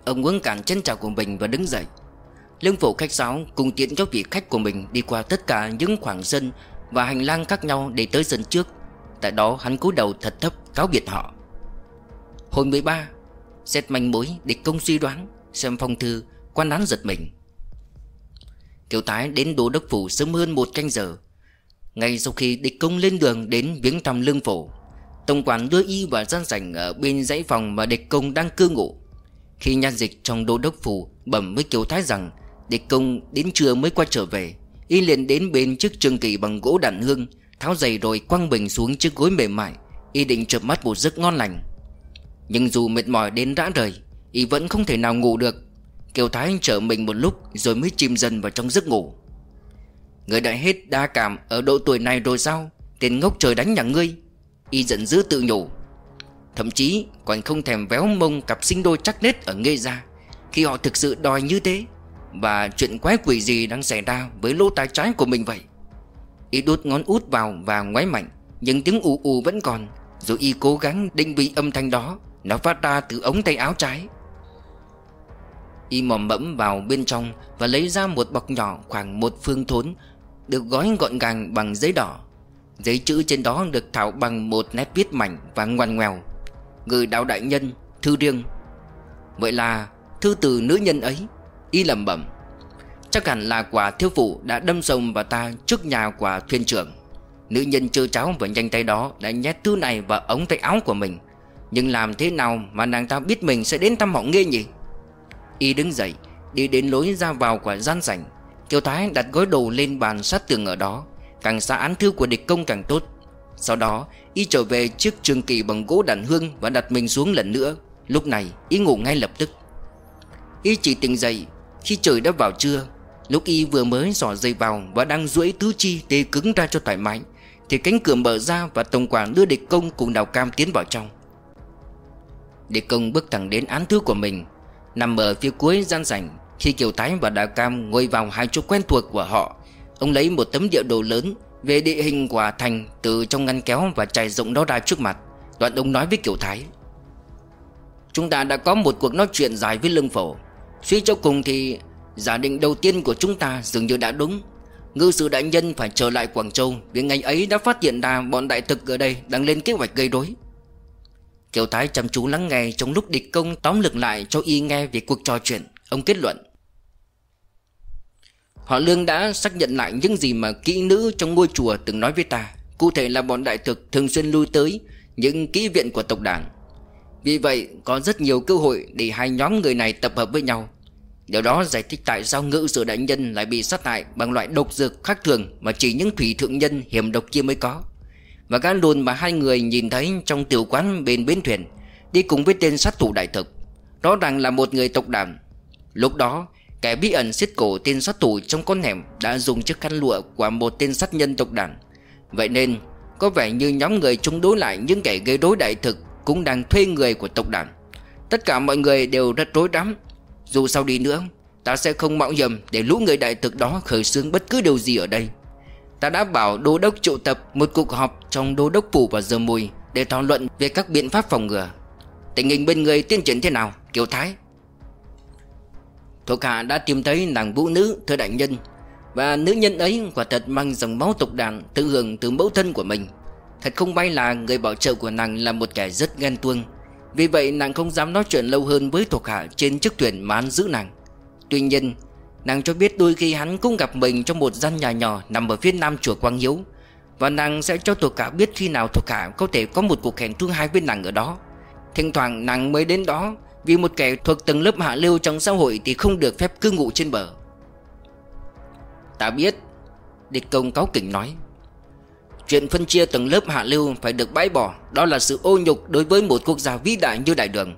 Ông uống cản chân chào của mình và đứng dậy. Lương phủ khách sáo cùng tiện cho vị khách của mình đi qua tất cả những khoảng sân và hành lang khác nhau để tới sân trước. Tại đó hắn cúi đầu thật thấp cáo biệt họ. Hồi 13 Xét manh mối, địch công suy đoán. Xem phong thư, Quan án giật mình. Kiều Thái đến Đô Đốc Phủ sớm hơn một canh giờ. Ngay sau khi địch công lên đường đến viếng thăm lương phổ, Tổng quản đưa y vào gian sảnh ở bên dãy phòng mà địch công đang cư ngụ. Khi nhan dịch trong đô đốc phủ bẩm với Kiều Thái rằng Địch công đến trưa mới quay trở về, Y liền đến bên chiếc trường kỳ bằng gỗ đàn hương, Tháo giày rồi quăng bình xuống chiếc gối mềm mại, Y định chợp mắt một giấc ngon lành. Nhưng dù mệt mỏi đến rã rời Y vẫn không thể nào ngủ được. Kiều Thái chờ mình một lúc Rồi mới chìm dần vào trong giấc ngủ. Người đã hết đa cảm Ở độ tuổi này rồi sao? Tên ngốc trời đánh nhà ngươi. Y giận dữ tự nhủ. Thậm chí còn không thèm véo mông cặp sinh đôi chắc nết ở nghê ra Khi họ thực sự đòi như thế. Và chuyện quái quỷ gì đang xảy ra với lỗ tai trái của mình vậy? Y đút ngón út vào và ngoái mạnh, Nhưng tiếng ù ù vẫn còn Rồi Y cố gắng định vị âm thanh đó, Nó phát ra từ ống tay áo trái. Y mòm mẫm vào bên trong Và lấy ra một bọc nhỏ khoảng một phương thốn Được gói gọn gàng bằng giấy đỏ. Giấy chữ trên đó được thảo bằng một nét viết mảnh và ngoằn ngoèo. Người đạo đại nhân, thư riêng Vậy là thư từ nữ nhân ấy Y lẩm bẩm. Chắc hẳn là quả thiếu phụ đã đâm sông vào ta trước nhà quả thuyền trưởng. Nữ nhân chơ cháo và nhanh tay đó đã nhét thư này vào ống tay áo của mình. Nhưng làm thế nào mà nàng ta biết mình sẽ đến thăm họ nghe nhỉ? Y đứng dậy, Đi đến lối ra vào của gian sảnh Kiều Thái đặt gói đồ lên bàn sát tường ở đó, Càng xa án thư của địch công càng tốt. Sau đó, Y trở về chiếc trường kỳ bằng gỗ đàn hương Và đặt mình xuống lần nữa. Lúc này, Y ngủ ngay lập tức. Y chỉ tỉnh dậy, Khi trời đã vào trưa, Lúc Y vừa mới xỏ dây vào Và đang duỗi tứ chi tê cứng ra cho thoải mái, Thì cánh cửa mở ra Và tổng quản đưa địch công cùng đào cam tiến vào trong. Địch công bước thẳng đến án thư của mình. Nằm ở phía cuối gian sảnh, Khi Kiều Thái và Đào Cam ngồi vào hai chỗ quen thuộc của họ, Ông lấy một tấm địa đồ lớn Về địa hình của thành Từ trong ngăn kéo và trải rộng đó ra trước mặt. Đoạn ông nói với Kiều Thái, Chúng ta đã có một cuộc nói chuyện dài với lương phổ. Suy cho cùng thì, Giả định đầu tiên của chúng ta dường như đã đúng. Ngư sử đại nhân phải trở lại Quảng Châu Vì ngày ấy đã phát hiện ra bọn đại thực ở đây Đang lên kế hoạch gây rối. Kiều Thái chăm chú lắng nghe Trong lúc địch công tóm lực lại cho y nghe về cuộc trò chuyện, Ông kết luận. Họ Lương đã xác nhận lại những gì mà kỹ nữ trong ngôi chùa từng nói với ta. Cụ thể là bọn đại thực thường xuyên lui tới những kỹ viện của tộc đảng. Vì vậy, có rất nhiều cơ hội để hai nhóm người này tập hợp với nhau. Điều đó giải thích tại sao ngự sử đại nhân lại bị sát hại bằng loại độc dược khác thường Mà chỉ những thủy thượng nhân hiểm độc kia mới có. Và gã lùn mà hai người nhìn thấy trong tiểu quán bên bến thuyền, Đi cùng với tên sát thủ đại thực. Đó ràng là một người tộc đàn. Lúc đó, Kẻ bí ẩn xiết cổ tên sát thủ trong con hẻm Đã dùng chiếc khăn lụa của một tên sát nhân tộc đàn. Vậy nên, Có vẻ như nhóm người chống đối lại những kẻ gây rối đại thực Cũng đang thuê người của tộc đàn. Tất cả mọi người đều rất rối rắm. Dù sao đi nữa, Ta sẽ không mạo hiểm để lũ người đại thực đó khởi xướng bất cứ điều gì ở đây. Ta đã bảo đô đốc triệu tập một cuộc họp trong đô đốc phủ và giờ mùi Để thảo luận về các biện pháp phòng ngừa. Tình hình bên người tiến triển thế nào, Kiều Thái? Thuộc hạ đã tìm thấy nàng vũ nữ, thưa đại nhân, Và nữ nhân ấy quả thật mang dòng máu tộc đàn tự hưởng từ mẫu thân của mình. Thật không may là người bảo trợ của nàng là một kẻ rất ghen tuông, Vì vậy nàng không dám nói chuyện lâu hơn với thuộc hạ trên chiếc thuyền mà giữ nàng. Tuy nhiên Nàng cho biết đôi khi hắn cũng gặp mình trong một gian nhà nhỏ nằm ở phía nam chùa Quang Hiếu. Và nàng sẽ cho thuộc hạ biết khi nào thuộc hạ có thể có một cuộc hẹn thứ hai với nàng ở đó. Thỉnh thoảng nàng mới đến đó, vì một kẻ thuộc tầng lớp hạ lưu trong xã hội Thì không được phép cư ngụ trên bờ. Ta biết, Địch công cáo kỉnh nói. Chuyện phân chia tầng lớp hạ lưu phải được bãi bỏ, Đó là sự ô nhục đối với một quốc gia vĩ đại như đại đường.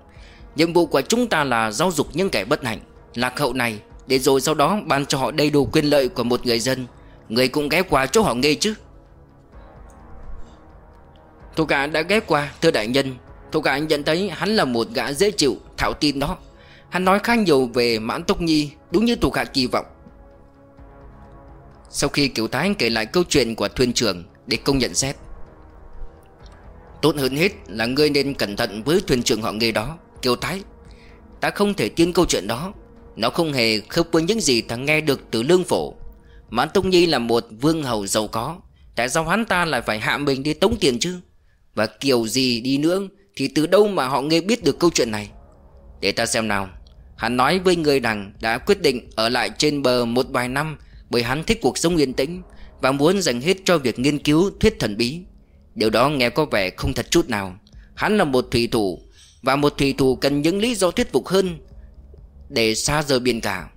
Nhiệm vụ của chúng ta là giáo dục những kẻ bất hạnh. Lạc hậu này để rồi sau đó ban cho họ đầy đủ quyền lợi của một người dân. Người cũng ghé qua chỗ họ nghe chứ. Thủ cả đã ghé qua, thưa đại nhân. Thủ cả nhận thấy hắn là một gã dễ chịu, Thảo tin đó. Hắn nói khá nhiều về mãn tốc nhi, Đúng như thủ cả kỳ vọng. Sau khi Kiều Thái kể lại câu chuyện của thuyền trưởng Để công nhận xét, Tốt hơn hết là ngươi nên cẩn thận với thuyền trưởng họ nghề đó, Kiều Thái. Ta không thể tin câu chuyện đó. Nó không hề khớp với những gì thằng nghe được từ lương phổ. Mãn Tông Nhi là một vương hầu giàu có. Tại sao hắn ta lại phải hạ mình đi tống tiền chứ? Và kiểu gì đi nữa thì từ đâu mà họ nghe biết được câu chuyện này? Để ta xem nào. Hắn nói với người rằng đã quyết định ở lại trên bờ một vài năm Bởi hắn thích cuộc sống yên tĩnh Và muốn dành hết cho việc nghiên cứu thuyết thần bí. Điều đó nghe có vẻ không thật chút nào. Hắn là một thủy thủ Và một thủy thủ cần những lý do thuyết phục hơn để xa rời biển cả.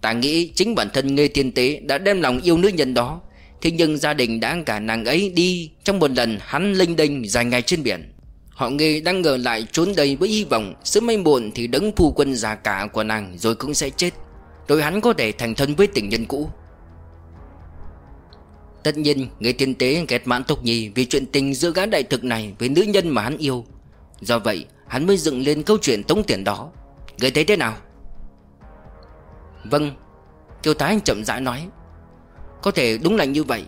Ta nghĩ chính bản thân Nghê Tiên Tế đã đem lòng yêu nữ nhân đó, Thế nhưng gia đình đã cả nàng ấy đi Trong một lần hắn linh đinh dài ngày trên biển. Họ Nghê đang ngờ lại trốn đây với hy vọng Sớm may muộn thì đấng phu quân già cả của nàng rồi cũng sẽ chết, Rồi hắn có thể thành thân với tình nhân cũ. Tất nhiên người tiên tế ghét mãn tộc nhì Vì chuyện tình giữa gã đại thực này Với nữ nhân mà hắn yêu. Do vậy, hắn mới dựng lên câu chuyện tống tiền đó. Người thấy thế nào? Vâng Kiều Thái chậm rãi nói. Có thể đúng là như vậy.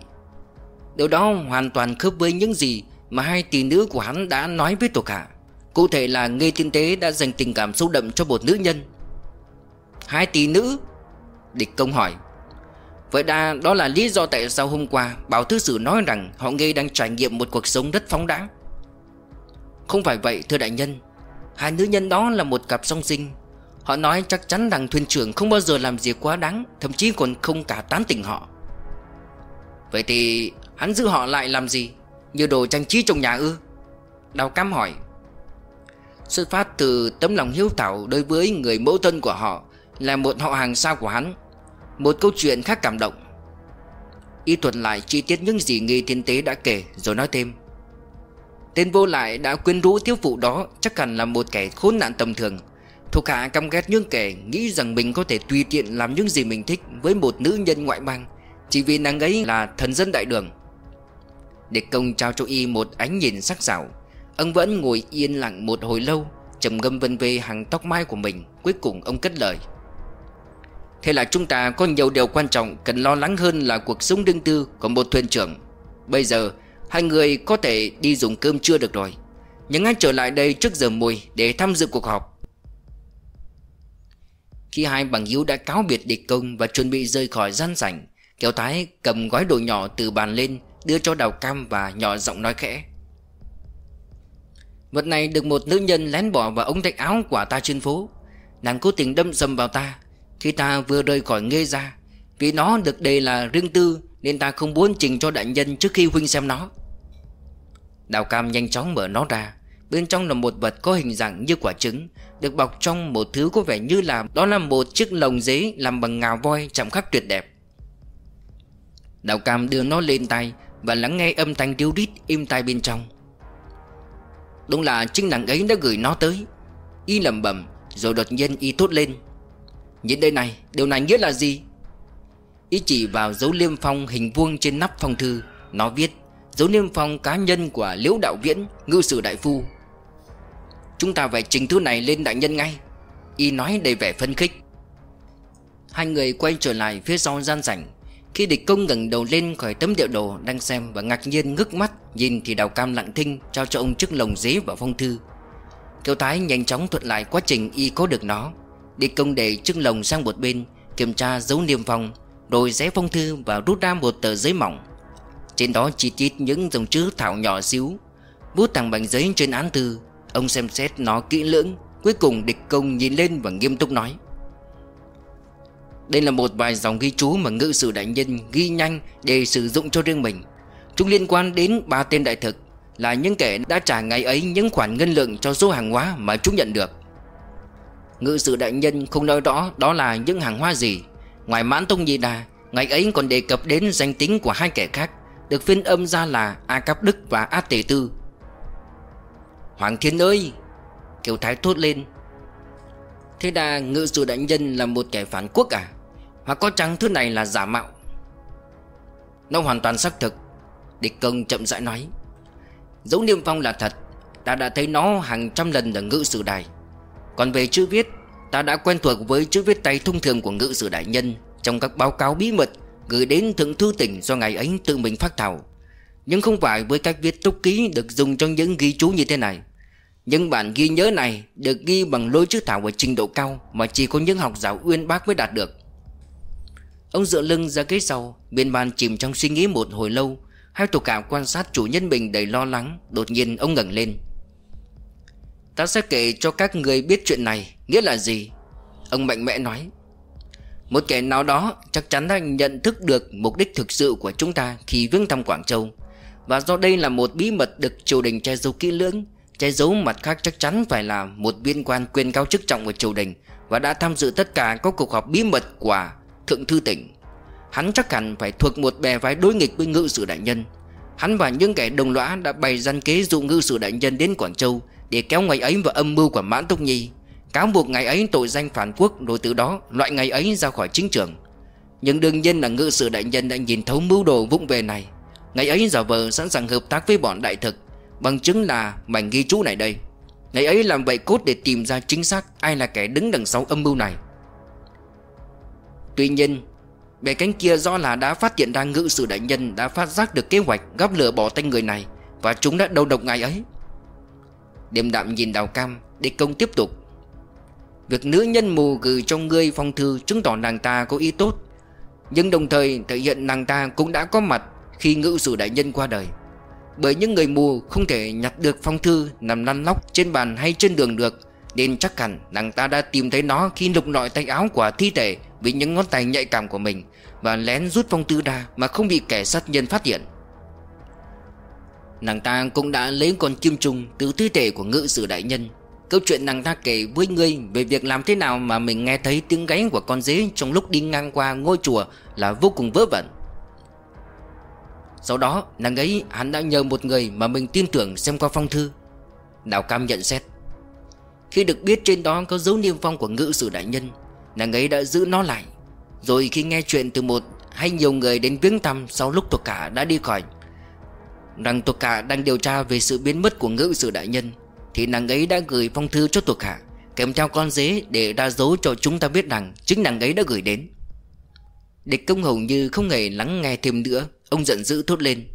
Điều đó hoàn toàn khớp với những gì Mà hai tỷ nữ của hắn đã nói với tổ cả Cụ thể là Nghê Tiên Tế đã dành tình cảm sâu đậm cho một nữ nhân. Hai tỷ nữ? Địch công hỏi. Vậy đa, đó là lý do tại sao hôm qua Bảo thứ Sử nói rằng họ Nghê đang trải nghiệm một cuộc sống rất phóng đãng. Không phải vậy, thưa đại nhân. Hai nữ nhân đó là một cặp song sinh. Họ nói chắc chắn rằng thuyền trưởng không bao giờ làm gì quá đáng, Thậm chí còn không cả tán tỉnh họ. Vậy thì hắn giữ họ lại làm gì? Như đồ trang trí trong nhà ư? Đào Cam hỏi. Xuất phát từ tấm lòng hiếu thảo đối với người mẫu thân của họ Là một họ hàng xa của hắn. Một câu chuyện khác cảm động. Y thuật lại chi tiết những gì nghi thiên tế đã kể, Rồi nói thêm. Tên vô lại đã quyến rũ thiếu phụ đó Chắc hẳn là một kẻ khốn nạn tầm thường. Thuộc hạ căm ghét những kẻ nghĩ rằng mình có thể tùy tiện làm những gì mình thích với một nữ nhân ngoại bang Chỉ vì nàng ấy là thần dân đại đường. Địch công trao cho y một ánh nhìn sắc sảo, Ông vẫn ngồi yên lặng một hồi lâu, trầm ngâm vân về hàng tóc mai của mình, Cuối cùng ông cất lời. Thế là chúng ta có nhiều điều quan trọng Cần lo lắng hơn là cuộc sống đương tư của một thuyền trưởng. Bây giờ Hai người có thể đi dùng cơm trưa được rồi. Nhưng anh trở lại đây trước giờ mùi Để tham dự cuộc họp. Khi hai bằng hữu đã cáo biệt địch công và chuẩn bị rời khỏi gian sảnh Kéo Thái cầm gói đồ nhỏ từ bàn lên, Đưa cho đào cam và nhỏ giọng nói khẽ. Vật này được một nữ nhân lén bỏ vào ống tay áo của ta trên phố. Nàng cố tình đâm dầm vào ta Khi ta vừa rời khỏi nghê ra Vì nó được đề là riêng tư nên ta không muốn trình cho đại nhân trước khi huynh xem nó. Đào cam nhanh chóng mở nó ra. Bên trong là một vật có hình dạng như quả trứng, Được bọc trong một thứ có vẻ như là, Đó là một chiếc lồng giấy làm bằng ngà voi chạm khắc tuyệt đẹp. Đào Cam đưa nó lên tay Và lắng nghe âm thanh điêu rít im tai bên trong. Đúng là chính nàng ấy đã gửi nó tới. Y lầm bẩm, Rồi đột nhiên y thốt lên. Nhìn đây này, Điều này nghĩa là gì? Ý chỉ vào dấu liêm phong hình vuông trên nắp phong thư. Nó viết, Dấu niêm phong cá nhân của Liễu Đạo Viễn, Ngư sử đại phu. Chúng ta phải trình thứ này lên đại nhân ngay. Y nói đầy vẻ phân khích. Hai người quay trở lại phía sau gian rảnh. Khi địch công ngẩng đầu lên khỏi tấm địa đồ đang xem Và ngạc nhiên ngước mắt Nhìn thì đào cam lặng thinh Trao cho ông chiếc lồng dế và phong thư. Kiều Thái nhanh chóng thuật lại quá trình y có được nó. Địch công để chiếc lồng sang một bên, Kiểm tra dấu niêm phong. Rồi rẽ phong thư và rút ra một tờ giấy mỏng. Trên đó chi tiết những dòng chữ thảo nhỏ xíu, Bút thẳng bằng giấy trên án thư. Ông xem xét nó kỹ lưỡng, Cuối cùng địch công nhìn lên và nghiêm túc nói. Đây là một vài dòng ghi chú mà ngự sử đại nhân ghi nhanh để sử dụng cho riêng mình. Chúng liên quan đến ba tên đại thực, Là những kẻ đã trả ngày ấy những khoản ngân lượng cho số hàng hóa mà chúng nhận được. Ngự sử đại nhân không nói rõ đó là những hàng hóa gì. Ngoài mãn tông nhị đà, Ngày ấy còn đề cập đến danh tính của hai kẻ khác, Được phiên âm ra là A Cáp Đức và A Tề Tư. Hoàng Thiên ơi! Kiều Thái thốt lên. Thế đà ngự sử đại nhân là một kẻ phản quốc à? Hoặc có chăng thứ này là giả mạo? Nó hoàn toàn xác thực. Địch công chậm rãi nói. Dấu niêm phong là thật. Ta đã thấy nó hàng trăm lần ở ngự sử đài. Còn về chữ viết Ta đã quen thuộc với chữ viết tay thông thường của ngự sử đại nhân Trong các báo cáo bí mật Gửi đến thượng thư tỉnh do ngài ấy tự mình phát thảo. Nhưng không phải với cách viết túc ký Được dùng trong những ghi chú như thế này. Những bản ghi nhớ này được ghi bằng lối chữ thảo ở trình độ cao Mà chỉ có những học giáo uyên bác mới đạt được. Ông dựa lưng ra ghế sau Bên bàn chìm trong suy nghĩ một hồi lâu. Hai tổ cảm quan sát chủ nhân mình đầy lo lắng, Đột nhiên ông ngẩng lên. Ta sẽ kể cho các người biết chuyện này. Nghĩa là gì? Ông mạnh mẽ nói, Một kẻ nào đó chắc chắn đã nhận thức được mục đích thực sự của chúng ta khi viếng thăm Quảng Châu. Và do đây là một bí mật được triều đình che giấu kỹ lưỡng, Che giấu mặt khác chắc chắn phải là một viên quan quyền cao chức trọng của triều đình Và đã tham dự tất cả các cuộc họp bí mật của Thượng Thư tỉnh. Hắn chắc hẳn phải thuộc một bè phái đối nghịch với ngự sử đại nhân. Hắn và những kẻ đồng lõa đã bày gian kế dụ ngự sử đại nhân đến Quảng Châu Để kéo ngày ấy vào âm mưu của Mãn Túc Nhi. Cáo buộc ngày ấy tội danh phản quốc, Rồi từ đó loại ngày ấy ra khỏi chính trường. Nhưng đương nhiên là ngự sử đại nhân đã nhìn thấu mưu đồ vụng về này. Ngày ấy giả vờ sẵn sàng hợp tác với bọn đại thực, Bằng chứng là mảnh ghi chú này đây. Ngày ấy làm vậy cốt để tìm ra chính xác Ai là kẻ đứng đằng sau âm mưu này. Tuy nhiên, Bề cánh kia do là đã phát hiện ra ngự sử đại nhân Đã phát giác được kế hoạch gắp lửa bỏ tay người này Và chúng đã đầu độc ngày ấy. Đêm đạm nhìn đào cam, Địch công tiếp tục. Việc nữ nhân mù gửi cho ngươi phong thư Chứng tỏ nàng ta có ý tốt. Nhưng đồng thời, thể hiện nàng ta cũng đã có mặt Khi ngự sử đại nhân qua đời. Bởi những người mù không thể nhặt được phong thư, Nằm lăn lóc trên bàn hay trên đường được, Nên chắc hẳn nàng ta đã tìm thấy nó Khi lục lọi tay áo của thi thể Vì những ngón tay nhạy cảm của mình Và lén rút phong thư ra Mà không bị kẻ sát nhân phát hiện. Nàng ta cũng đã lấy con kim trùng Từ thi thể của ngự sử đại nhân Câu chuyện nàng ta kể với ngươi về việc làm thế nào mà mình nghe thấy tiếng gáy của con dế trong lúc đi ngang qua ngôi chùa là vô cùng vớ vẩn. Sau đó nàng ấy hắn đã nhờ một người mà mình tin tưởng xem qua phong thư. Đào Cam nhận xét. Khi được biết trên đó có dấu niêm phong của ngự sử đại nhân, nàng ấy đã giữ nó lại. Rồi khi nghe chuyện từ một hay nhiều người đến viếng thăm sau lúc thuộc cả đã đi khỏi, rằng thuộc cả đang điều tra về sự biến mất của ngự sử đại nhân thì nàng ấy đã gửi phong thư cho thuộc hạ, Kèm theo con dế để đa dấu cho chúng ta biết rằng Chính nàng ấy đã gửi đến. Địch công hầu như không hề lắng nghe thêm nữa, Ông giận dữ thốt lên.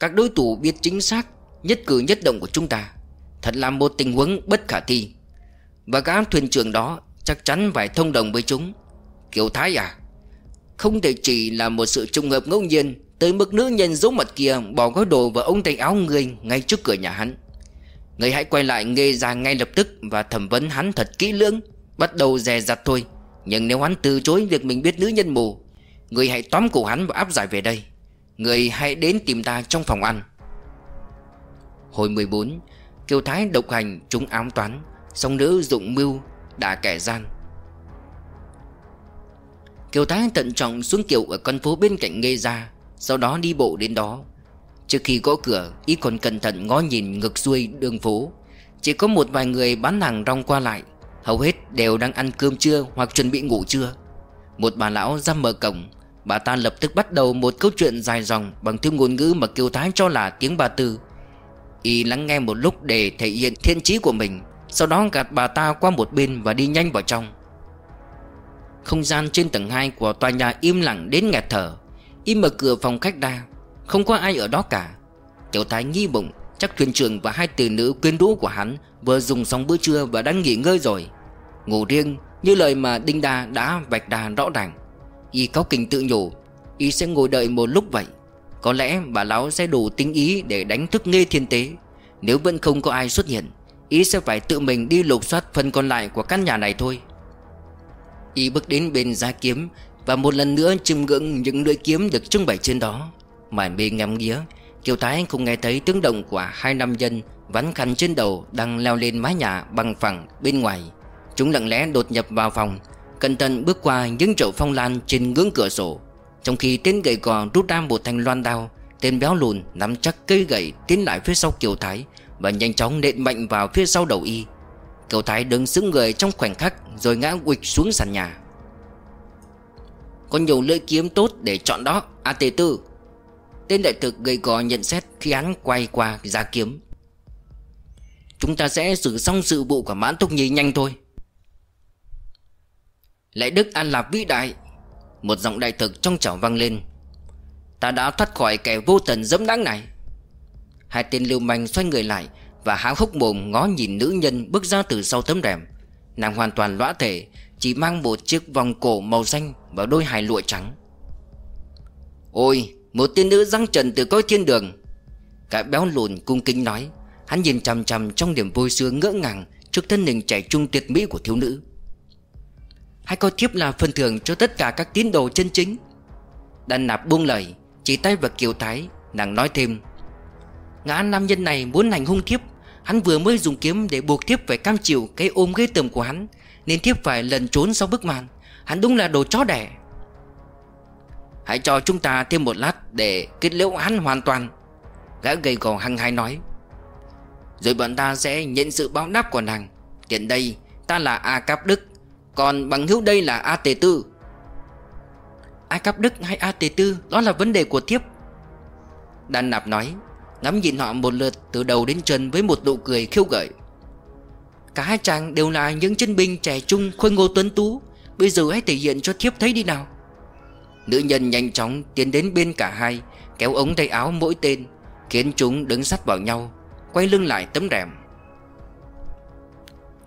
Các đối thủ biết chính xác, Nhất cử nhất động của chúng ta, Thật là một tình huống bất khả thi. Và các thuyền trưởng đó Chắc chắn phải thông đồng với chúng. Kiều Thái à Không thể chỉ là một sự trùng hợp ngẫu nhiên Tới mức nữ nhân giấu mặt kia Bỏ gói đồ vào ống tay áo người Ngay trước cửa nhà hắn. Người hãy quay lại nghe ra ngay lập tức Và thẩm vấn hắn thật kỹ lưỡng. Bắt đầu dè dặt thôi. Nhưng nếu hắn từ chối việc mình biết nữ nhân mù, Người hãy tóm cổ hắn và áp giải về đây. Người hãy đến tìm ta trong phòng ăn. Hồi 14 Kiều Thái độc hành chúng ám toán. Song nữ dụng mưu đã kẻ gian. Kiều Thái tận trọng xuống kiệu ở con phố bên cạnh nghê ra, Sau đó đi bộ đến đó. Trước khi gõ cửa, y còn cẩn thận ngó nhìn ngược xuôi đường phố. Chỉ có một vài người bán hàng rong qua lại. Hầu hết đều đang ăn cơm trưa Hoặc chuẩn bị ngủ trưa. Một bà lão ra mở cổng. Bà ta lập tức bắt đầu một câu chuyện dài dòng Bằng thứ ngôn ngữ mà Kiều Thái cho là tiếng bà Tư. Y lắng nghe một lúc để thể hiện thiên trí của mình. Sau đó gạt bà ta qua một bên và đi nhanh vào trong. Không gian trên tầng 2 của tòa nhà im lặng đến nghẹt thở. Y mở cửa phòng khách ra không có ai ở đó cả. Tiểu thái nghi bụng, Chắc thuyền trưởng và hai tỷ nữ quyến rũ của hắn Vừa dùng xong bữa trưa và đang nghỉ ngơi rồi. Ngủ riêng, Như lời mà Đinh Đa đã vạch đà rõ ràng. Y có kinh tự nhủ, Y sẽ ngồi đợi một lúc vậy. Có lẽ bà lão sẽ đủ tính ý để đánh thức nghe thiên tế. Nếu vẫn không có ai xuất hiện, Y sẽ phải tự mình đi lục soát phần còn lại của căn nhà này thôi. Y bước đến bên gia kiếm Và một lần nữa chiêm ngưỡng những lưỡi kiếm được trưng bày trên đó. Màn bị ngắm nghía. Kiều Thái không nghe thấy tiếng động của hai nam nhân Vắn khăn trên đầu đang leo lên mái nhà bằng phẳng bên ngoài. Chúng lặng lẽ đột nhập vào phòng, Cẩn thận bước qua những chậu phong lan trên ngưỡng cửa sổ. Trong khi tên gậy gò rút ra một thanh loan đao, Tên béo lùn nắm chắc cây gậy tiến lại phía sau Kiều Thái Và nhanh chóng nện mạnh vào phía sau đầu y. Kiều Thái đứng sững người trong khoảnh khắc Rồi ngã quịch xuống sàn nhà. Có nhiều lưỡi kiếm tốt để chọn đó, A Tề Tư. Tên đại thực gầy gò nhận xét khi hắn quay qua ra kiếm. Chúng ta sẽ xử xong sự vụ của mãn thúc nhi nhanh thôi. Lại Đức An lạc vĩ đại, Một giọng đại thực trong chảo vang lên. Ta đã thoát khỏi kẻ vô tần dẫm đáng này. Hai tên lưu manh xoay người lại Và há hốc mồm ngó nhìn nữ nhân bước ra từ sau tấm rèm. Nàng hoàn toàn lõa thể, Chỉ mang một chiếc vòng cổ màu xanh Và đôi hài lụa trắng. Ôi một tiên nữ răng trần từ cõi thiên đường. Cả béo lùn cung kính nói, Hắn nhìn chằm chằm trong niềm vui sướng ngỡ ngàng Trước thân hình chảy trung tuyệt mỹ của thiếu nữ. Hãy coi thiếp là phần thưởng cho tất cả các tín đồ chân chính. Đàn nạp buông lời, Chỉ tay vào Kiều Thái, Nàng nói thêm. Ngã nam nhân này muốn hành hung thiếp, Hắn vừa mới dùng kiếm để buộc thiếp phải cam chịu Cái ôm ghê tầm của hắn, Nên thiếp phải lần trốn sau bức màn. Hắn đúng là đồ chó đẻ. Hãy cho chúng ta thêm một lát Để kết liễu hắn hoàn toàn. Gã gầy gò hăng hai nói. Rồi bọn ta sẽ nhận sự báo đáp của nàng. Tiện đây, ta là A Cáp Đức, Còn bằng hữu đây là A Tề Tư. A Cáp Đức hay A Tề Tư, Đó là vấn đề của thiếp. Đan Nạp nói, Ngắm nhìn họ một lượt từ đầu đến chân Với một nụ cười khiêu gợi. Cả hai chàng đều là những chân binh trẻ trung Khôi ngô tuấn tú, Bây giờ hãy thể hiện cho thiếp thấy đi nào. Nữ nhân nhanh chóng tiến đến bên cả hai, Kéo ống tay áo mỗi tên, Khiến chúng đứng sát vào nhau, Quay lưng lại tấm rèm.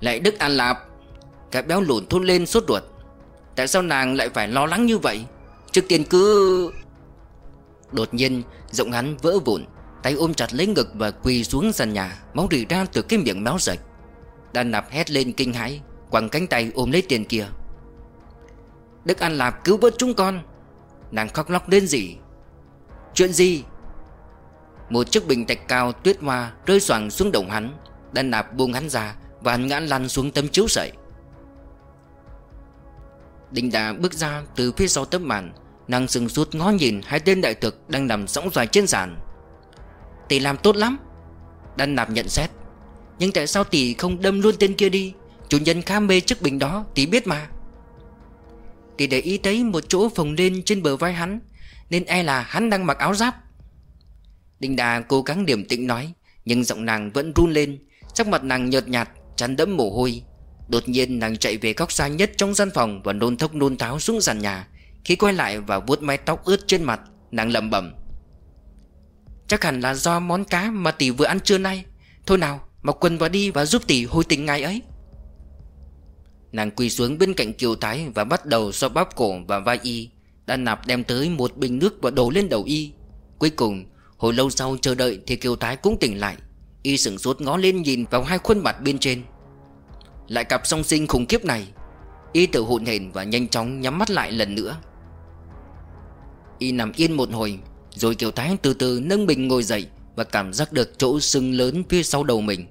Lại Đức An Lạp Cả béo lùn thôn lên sốt ruột. Tại sao nàng lại phải lo lắng như vậy? Trước tiên cứ Đột nhiên, giọng hắn vỡ vụn, Tay ôm chặt lấy ngực và quỳ xuống sàn nhà, Máu rỉ ra từ cái miệng máu rạch. Đan nạp hét lên kinh hãi, Quẳng cánh tay ôm lấy tiền kia. Đức An Lạp cứu vớt chúng con. Nàng khóc lóc đến gì? Chuyện gì? Một chiếc bình tạch cao tuyết hoa Rơi xoàng xuống đầu hắn Đan nạp buông hắn ra Và hắn ngã lăn xuống tấm chiếu sậy Đình đà bước ra từ phía sau tấm màn, Nàng sừng sút ngó nhìn hai tên đại thực Đang nằm sóng dài trên sàn. Tỷ làm tốt lắm Đan nạp nhận xét. Nhưng tại sao tỷ không đâm luôn tên kia đi? Chủ nhân khá mê chiếc bình đó tỷ biết mà thì để ý thấy một chỗ phồng lên trên bờ vai hắn, Nên e là hắn đang mặc áo giáp. Đinh đà cố gắng điểm tĩnh nói, Nhưng giọng nàng vẫn run lên, Sắc mặt nàng nhợt nhạt chắn đẫm mồ hôi. Đột nhiên nàng chạy về góc xa nhất trong gian phòng Và nôn thốc nôn tháo xuống sàn nhà. Khi quay lại và vuốt mái tóc ướt trên mặt, Nàng lẩm bẩm, Chắc hẳn là do món cá mà tỷ vừa ăn trưa nay. Thôi nào, Mặc quần vào đi và giúp tỷ hồi tình ngày ấy. Nàng quỳ xuống bên cạnh Kiều Thái Và bắt đầu so bóp cổ và vai y. Đã nạp đem tới một bình nước và đổ lên đầu y. Cuối cùng, Hồi lâu sau chờ đợi thì Kiều Thái cũng tỉnh lại. Y sửng sốt ngó lên nhìn vào hai khuôn mặt bên trên. Lại cặp song sinh khủng khiếp này. Y tự hụn hển và nhanh chóng nhắm mắt lại lần nữa. Y nằm yên một hồi, Rồi Kiều Thái từ từ nâng mình ngồi dậy Và cảm giác được chỗ sưng lớn phía sau đầu mình.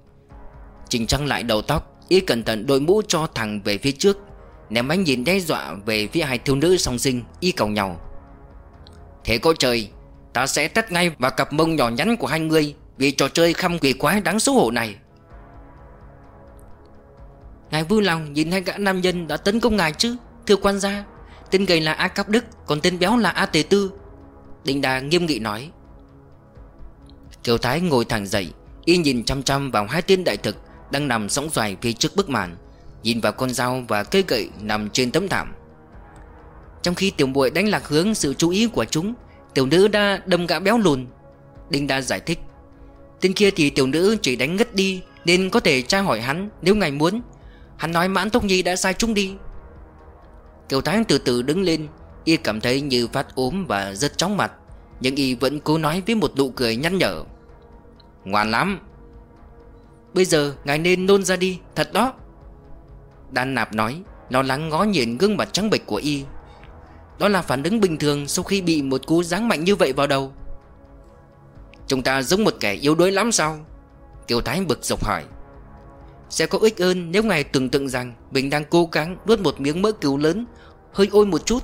Chỉnh trang lại đầu tóc Y cẩn thận đội mũ cho thẳng về phía trước. Ném ánh nhìn đe dọa về phía hai thiếu nữ song sinh, Y cầu nhau. Thế có trời, Ta sẽ tắt ngay vào cặp mông nhỏ nhắn của hai người Vì trò chơi khăm quỷ quái đáng xấu hổ này. Ngài vui lòng nhìn hai gã nam nhân đã tấn công ngài chứ, Thưa quan gia. Tên gầy là A Cáp Đức, Còn tên béo là A Tề Tư. Đình Đà nghiêm nghị nói. Kiều Thái ngồi thẳng dậy, Y nhìn chăm chăm vào hai tên đại thực. Đang nằm sóng xoài phía trước bức màn, Nhìn vào con dao và cây gậy nằm trên tấm thảm. Trong khi tiểu muội đánh lạc hướng sự chú ý của chúng, Tiểu nữ đã đâm gã béo lùn. Đinh Đa giải thích, Tên kia thì tiểu nữ chỉ đánh ngất đi Nên có thể tra hỏi hắn nếu ngài muốn. Hắn nói mãn tốc nhi đã sai chúng đi. Kiều Thái từ từ đứng lên, Y cảm thấy như phát ốm và rất chóng mặt, Nhưng Y vẫn cố nói với một nụ cười nhăn nhở. Ngoan lắm Bây giờ ngài nên nôn ra đi, Thật đó. Đan nạp nói Lo lắng ngó nhìn gương mặt trắng bệch của Y. Đó là phản ứng bình thường Sau khi bị một cú giáng mạnh như vậy vào đầu. Chúng ta giống một kẻ yếu đuối lắm sao? Kiều Thái bực dọc hỏi. Sẽ có ích hơn nếu ngài tưởng tượng rằng Mình đang cố gắng nuốt một miếng mỡ cừu lớn, Hơi ôi một chút.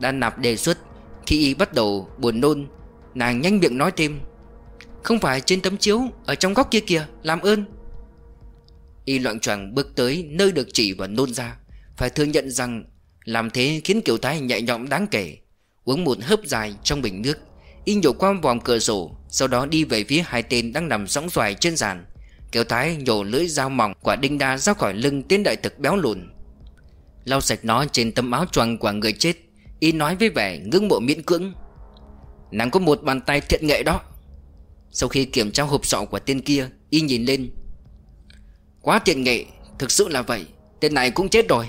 Đan nạp đề xuất, Khi y bắt đầu buồn nôn, Nàng nhanh miệng nói thêm không phải trên tấm chiếu, Ở trong góc kia kìa, Làm ơn. Y loạn choàng bước tới nơi được chỉ và nôn ra, Phải thừa nhận rằng Làm thế khiến Kiều Thái nhẹ nhõm đáng kể. Uống một hớp dài trong bình nước, Y nhổ qua vòng cửa sổ, Sau đó đi về phía hai tên đang nằm sóng xoài trên sàn Kiều Thái nhổ lưỡi dao mỏng Quả đinh đa ra khỏi lưng tiến đại thực béo lùn. Lau sạch nó trên tấm áo choàng của người chết, Y nói với vẻ ngưỡng mộ miễn cưỡng. Nàng có một bàn tay thiện nghệ đó. Sau khi kiểm tra hộp sọ của tên kia, Y nhìn lên. Quá tiện nghệ, Thực sự là vậy, Tên này cũng chết rồi.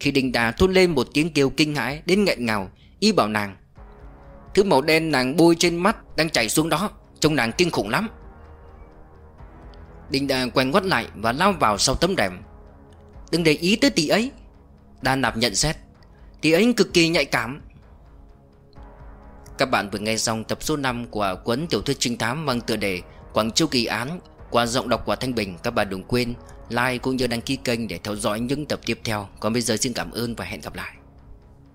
Khi đình đà thốt lên một tiếng kêu kinh hãi Đến nghẹn ngào, Y bảo nàng, Thứ màu đen nàng bôi trên mắt Đang chảy xuống đó, Trông nàng kinh khủng lắm. Đình đà quay ngoắt lại Và lao vào sau tấm rèm. Đừng để ý tới tỷ ấy, Đa nạp nhận xét. Tỷ ấy cực kỳ nhạy cảm các bạn vừa nghe xong tập số 5 của cuốn tiểu thuyết trinh thám mang tựa đề Quảng Châu Kỳ Án Qua giọng đọc của Thanh Bình. Các bạn đừng quên like cũng như đăng ký kênh để theo dõi những tập tiếp theo. Còn bây giờ xin cảm ơn và hẹn gặp lại.